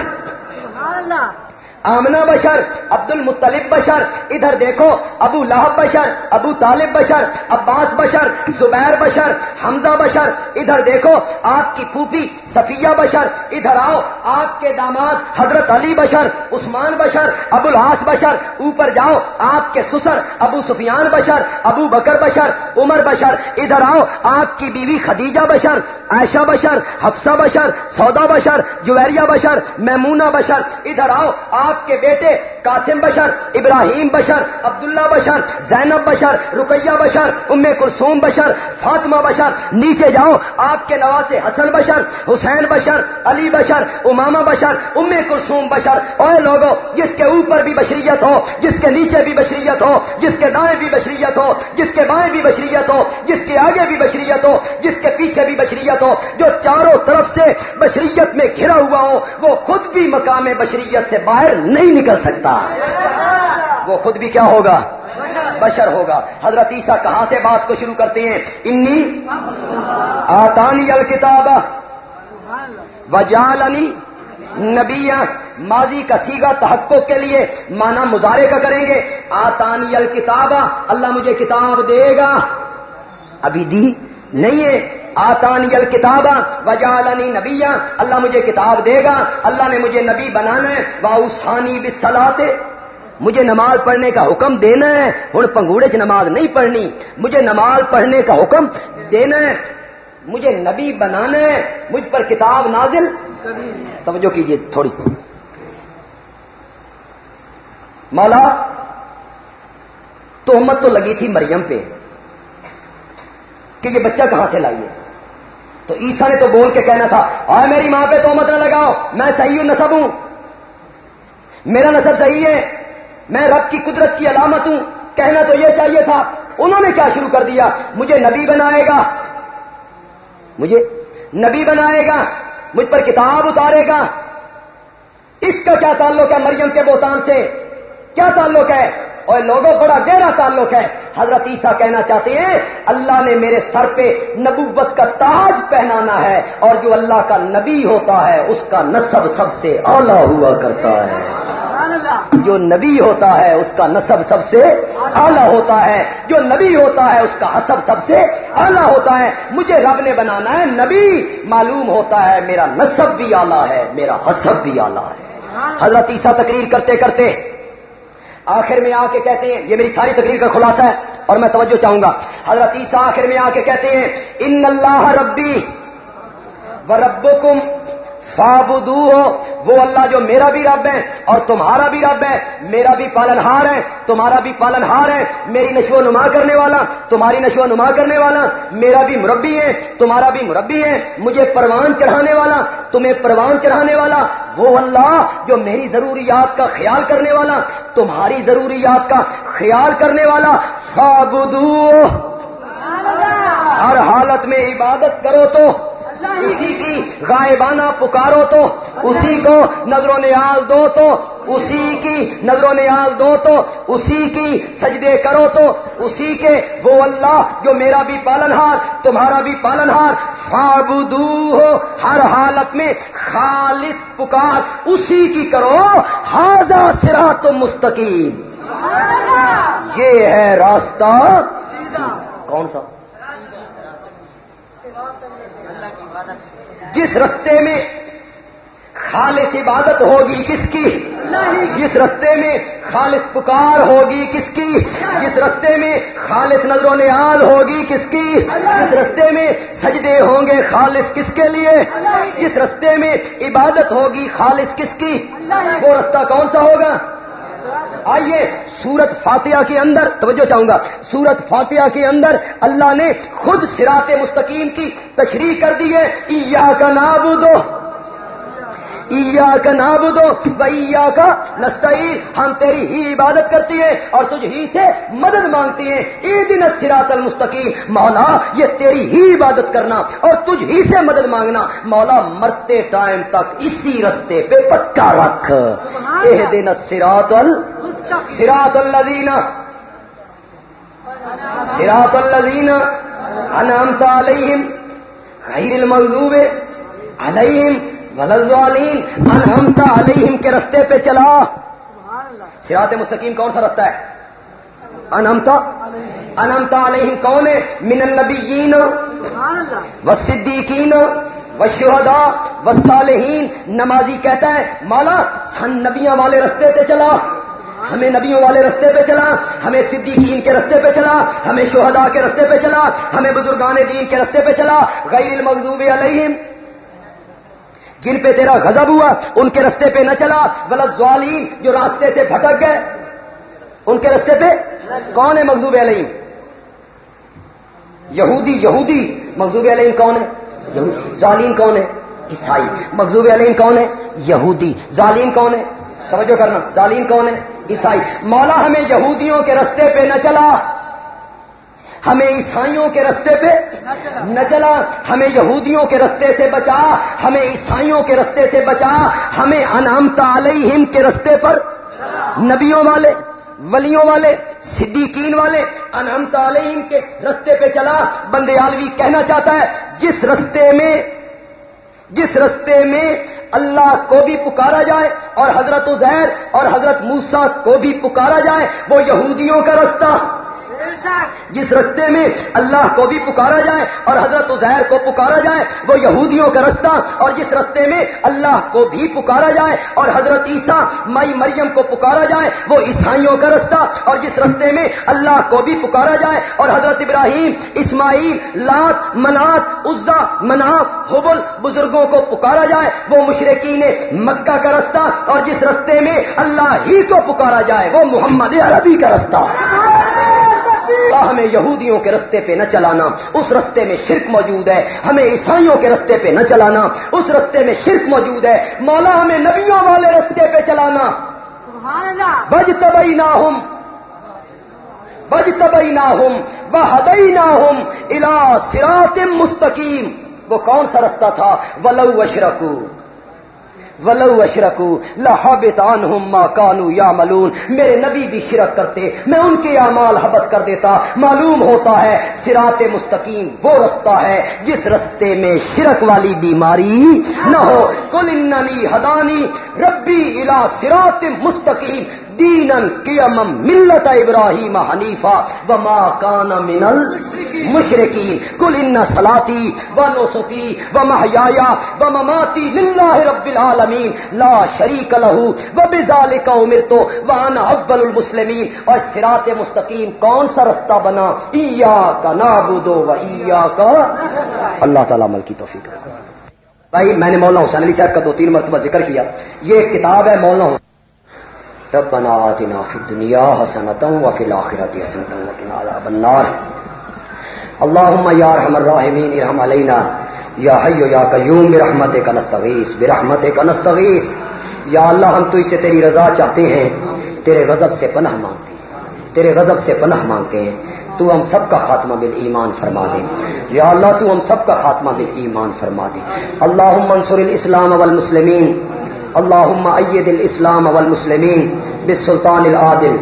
آمنا بشر عبد المطلب بشر، ادھر دیکھو، ابو لہب بشر، ابو طالب بشر، عباس بشر، زبیر بشر، حمزہ بشر، ادھر دیکھو، آپ کی پھوپھی صفیہ بشر، ادھر آؤ، آپ کے داماد حضرت علی بشر، عثمان بشر، ابو الحاس بشر، اوپر جاؤ، آپ کے سسر، ابو سفیان بشر، ابو بکر بشر، عمر بشر، ادھر آؤ، آپ کی بیوی خدیجہ بشر، عائشہ بشر، حفصہ بشر، سودا بشر، جویریہ بشر، میمونہ بشر، ادھر آؤ، آپ آپ کے بیٹے قاسم بشر، ابراہیم بشر، عبداللہ بشر، زینب بشر، رقیہ بشر، ام کلثوم بشر، فاطمہ بشر، نیچے جاؤ، آپ کے نواز حسن بشر، حسین بشر، علی بشر اماما بشر، ام کلثوم بشر۔ اور لوگوں جس کے اوپر بھی بشریت ہو، جس کے نیچے بھی بشریت ہو، جس کے دائیں بھی بشریت ہو، جس کے بائیں بھی بشریت ہو، جس کے آگے بھی بشریت ہو، جس کے پیچھے بھی بشریت ہو، جو چاروں طرف سے بشریت میں گھرا ہوا ہو، وہ خود بھی مقام بشریت سے باہر نہیں نکل سکتا۔ وہ خود بھی کیا ہوگا؟ بشر ہوگا۔ حضرت عیسیٰ کہاں سے بات کو شروع کرتے ہیں؟ انی آتانی الکتاب وجالنی نبی ماضی کا سیگا تحقق کے لیے مانا مظاہرے کا کریں گے۔ آتانی الکتاب اللہ مجھے کتاب دے گا۔ ابھی دی نہیں ہے۔ آتانی الکتاب وجالنی نبی اللہ مجھے کتاب دے گا، اللہ نے مجھے نبی بنانا ہے واؤسانی بسلاتے مجھے نماز پڑھنے کا حکم دینا ہے ہوں پنگوڑے چ نماز نہیں پڑھنی، مجھے نماز پڑھنے کا حکم دینا ہے، مجھے نبی بنانا ہے، مجھ پر کتاب نازل۔ توجہ کیجیے تھوڑی سی۔ مولا، تہمت تو لگی تھی مریم پہ کہ یہ بچہ کہاں سے لائیے؟ تو عیسا نے تو بول کے کہنا تھا اور میری ماں پہ تہمت نہ لگاؤ، میں صحیح نصب ہوں. میرا نصب صحیح ہے، میں رب کی قدرت کی علامت ہوں، کہنا تو یہ چاہیے تھا، انہوں نے کیا شروع کر دیا، مجھے نبی بنائے گا. مجھے نبی بنائے گا، مجھ پر کتاب اتارے گا، اس کا کیا تعلق ہے مریم کے بوتان سے؟ کیا تعلق ہے؟ اور لوگوں بڑا گہرا تعلق ہے۔ حضرت عیسیٰ کہنا چاہتے ہیں اللہ نے میرے سر پہ نبوت کا تاج پہنانا ہے اور جو اللہ کا نبی ہوتا ہے اس کا نصب سب سے اعلیٰ ہوا کرتا ہے۔ جو نبی ہوتا ہے اس کا نصب سب سے اعلیٰ ہوتا ہے۔ جو نبی ہوتا ہے اس کا حسب سب سے اعلیٰ ہوتا ہے۔ مجھے رب نے بنانا ہے نبی معلوم ہوتا ہے میرا نصب بھی اعلیٰ ہے میرا حسب بھی اعلیٰ ہے۔ حضرت عیسیٰ تقریر کرتے کرتے آخر میں آ کے کہتے ہیں، یہ میری ساری تقریر کا خلاصہ ہے اور میں توجہ چاہوں گا۔ حضرت عیسیٰ آخر میں آ کے کہتے ہیں، ان اللہ ربی و ربکم فابدو ہو وہ اللہ جو میرا بھی رب ہے اور تمہارا بھی رب ہے میرا بھی پالن ہار ہے تمہارا بھی پالن ہار ہے میری نشو و نما کرنے والا تمہاری نشو و نما کرنے والا میرا بھی مربی ہے تمہارا بھی مربی ہے مجھے پروان چڑھانے والا تمہیں پروان چڑھانے والا وہ اللہ جو میری ضروریات کا خیال کرنے والا تمہاری ضروریات کا خیال کرنے والا فابدو ہر حالت میں عبادت کرو تو اسی کی غائبانہ پکارو تو اسی کو نظر و نیاز دو تو اسی کی نظر و نیاز دو تو اسی کی سجدے کرو تو اسی کے وہ اللہ جو میرا بھی پالن ہار تمہارا بھی پالن ہار فابدو ہو ہر حالت میں خالص پکار اسی کی کرو حاضہ سرا تو مستقیم۔ یہ ہے راستہ۔ کون سا؟ جس رستے میں خالص عبادت ہوگی کس کی؟ جس رستے میں خالص پکار ہوگی کس کی؟ جس رستے میں خالص نظر و نیاز ہوگی کس کی؟ جس رستے میں سجدے ہوں گے خالص کس کے لیے؟ جس رستے میں عبادت ہوگی خالص کس کی؟ وہ رستہ کون سا ہوگا؟ آئیے، سورت فاتحہ کے اندر، توجہ چاہوں گا، سورت فاتحہ کے اندر اللہ نے خود سراط مستقیم کی تشریح کر دی ہے یا کا ناب دو کا ناب دو بیا کا نستعیر ہم تیری ہی عبادت کرتی ہیں اور تجھ ہی سے مدد مانگتی ہیں۔ اے دن سراط المستقیم۔ مولا یہ تیری ہی عبادت کرنا اور تجھ ہی سے مدد مانگنا۔ مولا مرتے ٹائم تک اسی رستے پہ پکا رکھ۔ اے دن سراط ال سراط الذین سراط الذین انعمت علیہم غیر المغضوب علیہم انعمت علیہم کے رستے پہ چلا۔ سراط مستقیم کون سا رستہ ہے؟ انمتا انمتا علیہم کون ہے؟ من النبیین۔ و صدیقین و شہدا و صالحین نمازی کہتا ہے مولا سن نبیاں والے رستے پہ چلا۔ ہمیں نبیوں والے رستے پہ چلا ہمیں صدیقین کے رستے پہ چلا ہمیں شہدا کے رستے پہ چلا ہمیں بزرگان دین کے رستے پہ چلا غیر المغضوب علیہم۔ جن پہ تیرا غضب ہوا، ان کے رستے پہ نہ چلا۔ غلط ظالین جو راستے سے پھٹک گئے، ان کے رستے پہ کون ہے مغزوب علیہ یہودی یہودی مغزوب علیہ کون ہے؟ ظالین کون ہے؟ عیسائی۔ مغزوب علیہ کون ہے؟ یہودی۔ ظالین کون ہے؟ توجہ کرنا۔ ظالین کون ہے؟ عیسائی۔ مولا ہمیں یہودیوں کے رستے پہ نہ چلا۔ ہمیں عیسائیوں کے رستے پہ نہ چلا، ہمیں یہودیوں کے رستے سے بچا، ہمیں عیسائیوں کے رستے سے بچا، ہمیں انعامت علیہم کے رستے پر نبیوں والے، ولیوں والے، صدیقین والے انعامت علیہم کے رستے پہ چلا۔ بندے عالوی، کہنا چاہتا ہے، جس رستے میں، جس رستے میں اللہ کو بھی پکارا جائے اور حضرت عزیر اور حضرت موسا کو بھی پکارا جائے، وہ یہودیوں کا رستہ۔ جس رستے میں اللہ کو بھی پکارا جائے اور حضرت عزیر کو پکارا جائے، وہ یہودیوں کا رستہ، اور جس رستے میں اللہ کو بھی پکارا جائے اور حضرت عیسیٰ مائی مریم کو پکارا جائے، وہ عیسائیوں کا رستہ، اور جس رستے میں اللہ کو بھی پکارا جائے اور حضرت ابراہیم، اسماعیل، لات منات عزا، مناف، حبل بزرگوں کو پکارا جائے، وہ مشرقین مکہ کا رستہ، اور جس رستے میں اللہ ہی کو پکارا جائے، وہ محمد عربی کا رستہ۔ ہمیں یہودیوں کے رستے پہ نہ چلانا اس رستے میں شرک موجود ہے ہمیں عیسائیوں کے رستے پہ نہ چلانا اس رستے میں شرک موجود ہے مولا ہمیں نبیوں والے رستے پہ چلانا۔ بج تبئی نہ ہوں بج تبئی نہ ہوں وہ ہدئی نہ ہوں الا سرات مستقیم وہ کون سا رستہ تھا؟ ولو اشرکو ولو اشرکو لہابت عنہم ما کانو یا ملون میرے نبی بھی شرک کرتے، میں ان کے اعمال حبت کر دیتا۔ معلوم ہوتا ہے سرات مستقیم وہ رستہ ہے جس رستے میں شرک والی بیماری نہ ہو۔ کل اننی ہدانی ربی الا سرات مستقیم۔ دینن قیمم ملت ابراہیم حنیفہ و ما کان من المشرکین. کل ان صلاتی و نسکی و محیایا و مماتی للہ رب العالمین. لا شریک لہو و بذالک امرتو و انا اول المسلمین. اور صراط مستقیم کون سا رستہ بنا؟ ایاک نعبدو و ایاک اللہ تعالی عمل کی توفیق بھائی، میں نے مولانا حسین علی صاحب کا دو تین مرتبہ ذکر کیا. یہ ایک کتاب ہے مولانا حسین ربنا آتنا في الدنيا حسنة وفي الآخرة حسنة وقنا عذاب النار. اللهم يا ارحم الراحمين ارحم علينا يا حي يا قيوم برحمتك نستغيث برحمتك نستغيث یا اللہ، ہم تو اس سے تیری رضا چاہتے ہیں، تیرے غضب سے پناہ مانگتے ہیں، تیرے غضب سے پناہ مانگتے ہیں۔ تو ہم سب کا خاتمہ بال ایمان فرما دے یا اللہ، تو ہم سب کا خاتمہ بال ایمان فرما دے اللہ منصور الاسلام والمسلمین۔ اللهم ايد الاسلام والمسلمين بالسلطان العادل،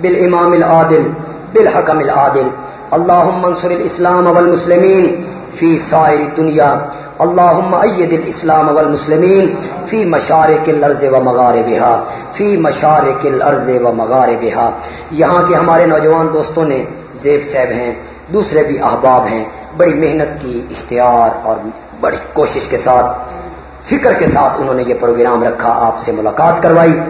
بالامام العادل بالحكم العادل۔ اللهم انصر الاسلام والمسلمين في سائر الدنيا اللهم ايد الاسلام والمسلمين في مشارق الارض ومغاربها في مشارق الارض ومغاربها یہاں کے ہمارے نوجوان دوستوں نے زیب صاحب ہیں، دوسرے بھی احباب ہیں۔ بڑی محنت کی، اشتہار اور بڑی کوشش کے ساتھ فکر کے ساتھ انہوں نے یہ پروگرام رکھا آپ سے ملاقات کروائی۔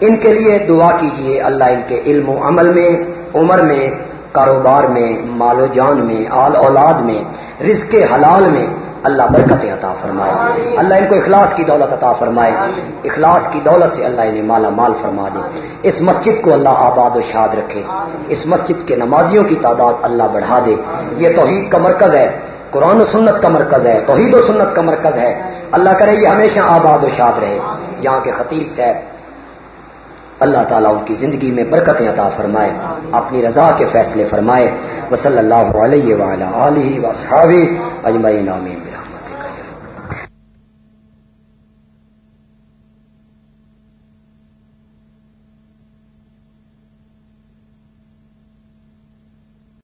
ان کے لیے دعا کیجیے اللہ ان کے علم و عمل میں عمر میں کاروبار میں مال و جان میں آل اولاد میں رزق حلال میں اللہ برکت عطا فرمائے۔ اللہ ان کو اخلاص کی دولت عطا فرمائے۔ اخلاص کی دولت سے اللہ انہیں مالا مال فرما دے۔ اس مسجد کو اللہ آباد و شاد رکھے۔ اس مسجد کے نمازیوں کی تعداد اللہ بڑھا دے۔ یہ توحید کا مرکز ہے۔ قرآن و سنت کا مرکز ہے، توحید و سنت کا مرکز ہے۔ اللہ کرے یہ ہمیشہ آباد و شاد رہے۔ یہاں کے خطیب صاحب، اللہ تعالیٰ ان کی زندگی میں برکتیں عطا فرمائے، اپنی رضا کے فیصلے فرمائے۔ وصلی اللہ علیہ وآلہ علیہ وصحابہ اجمعین، آمین۔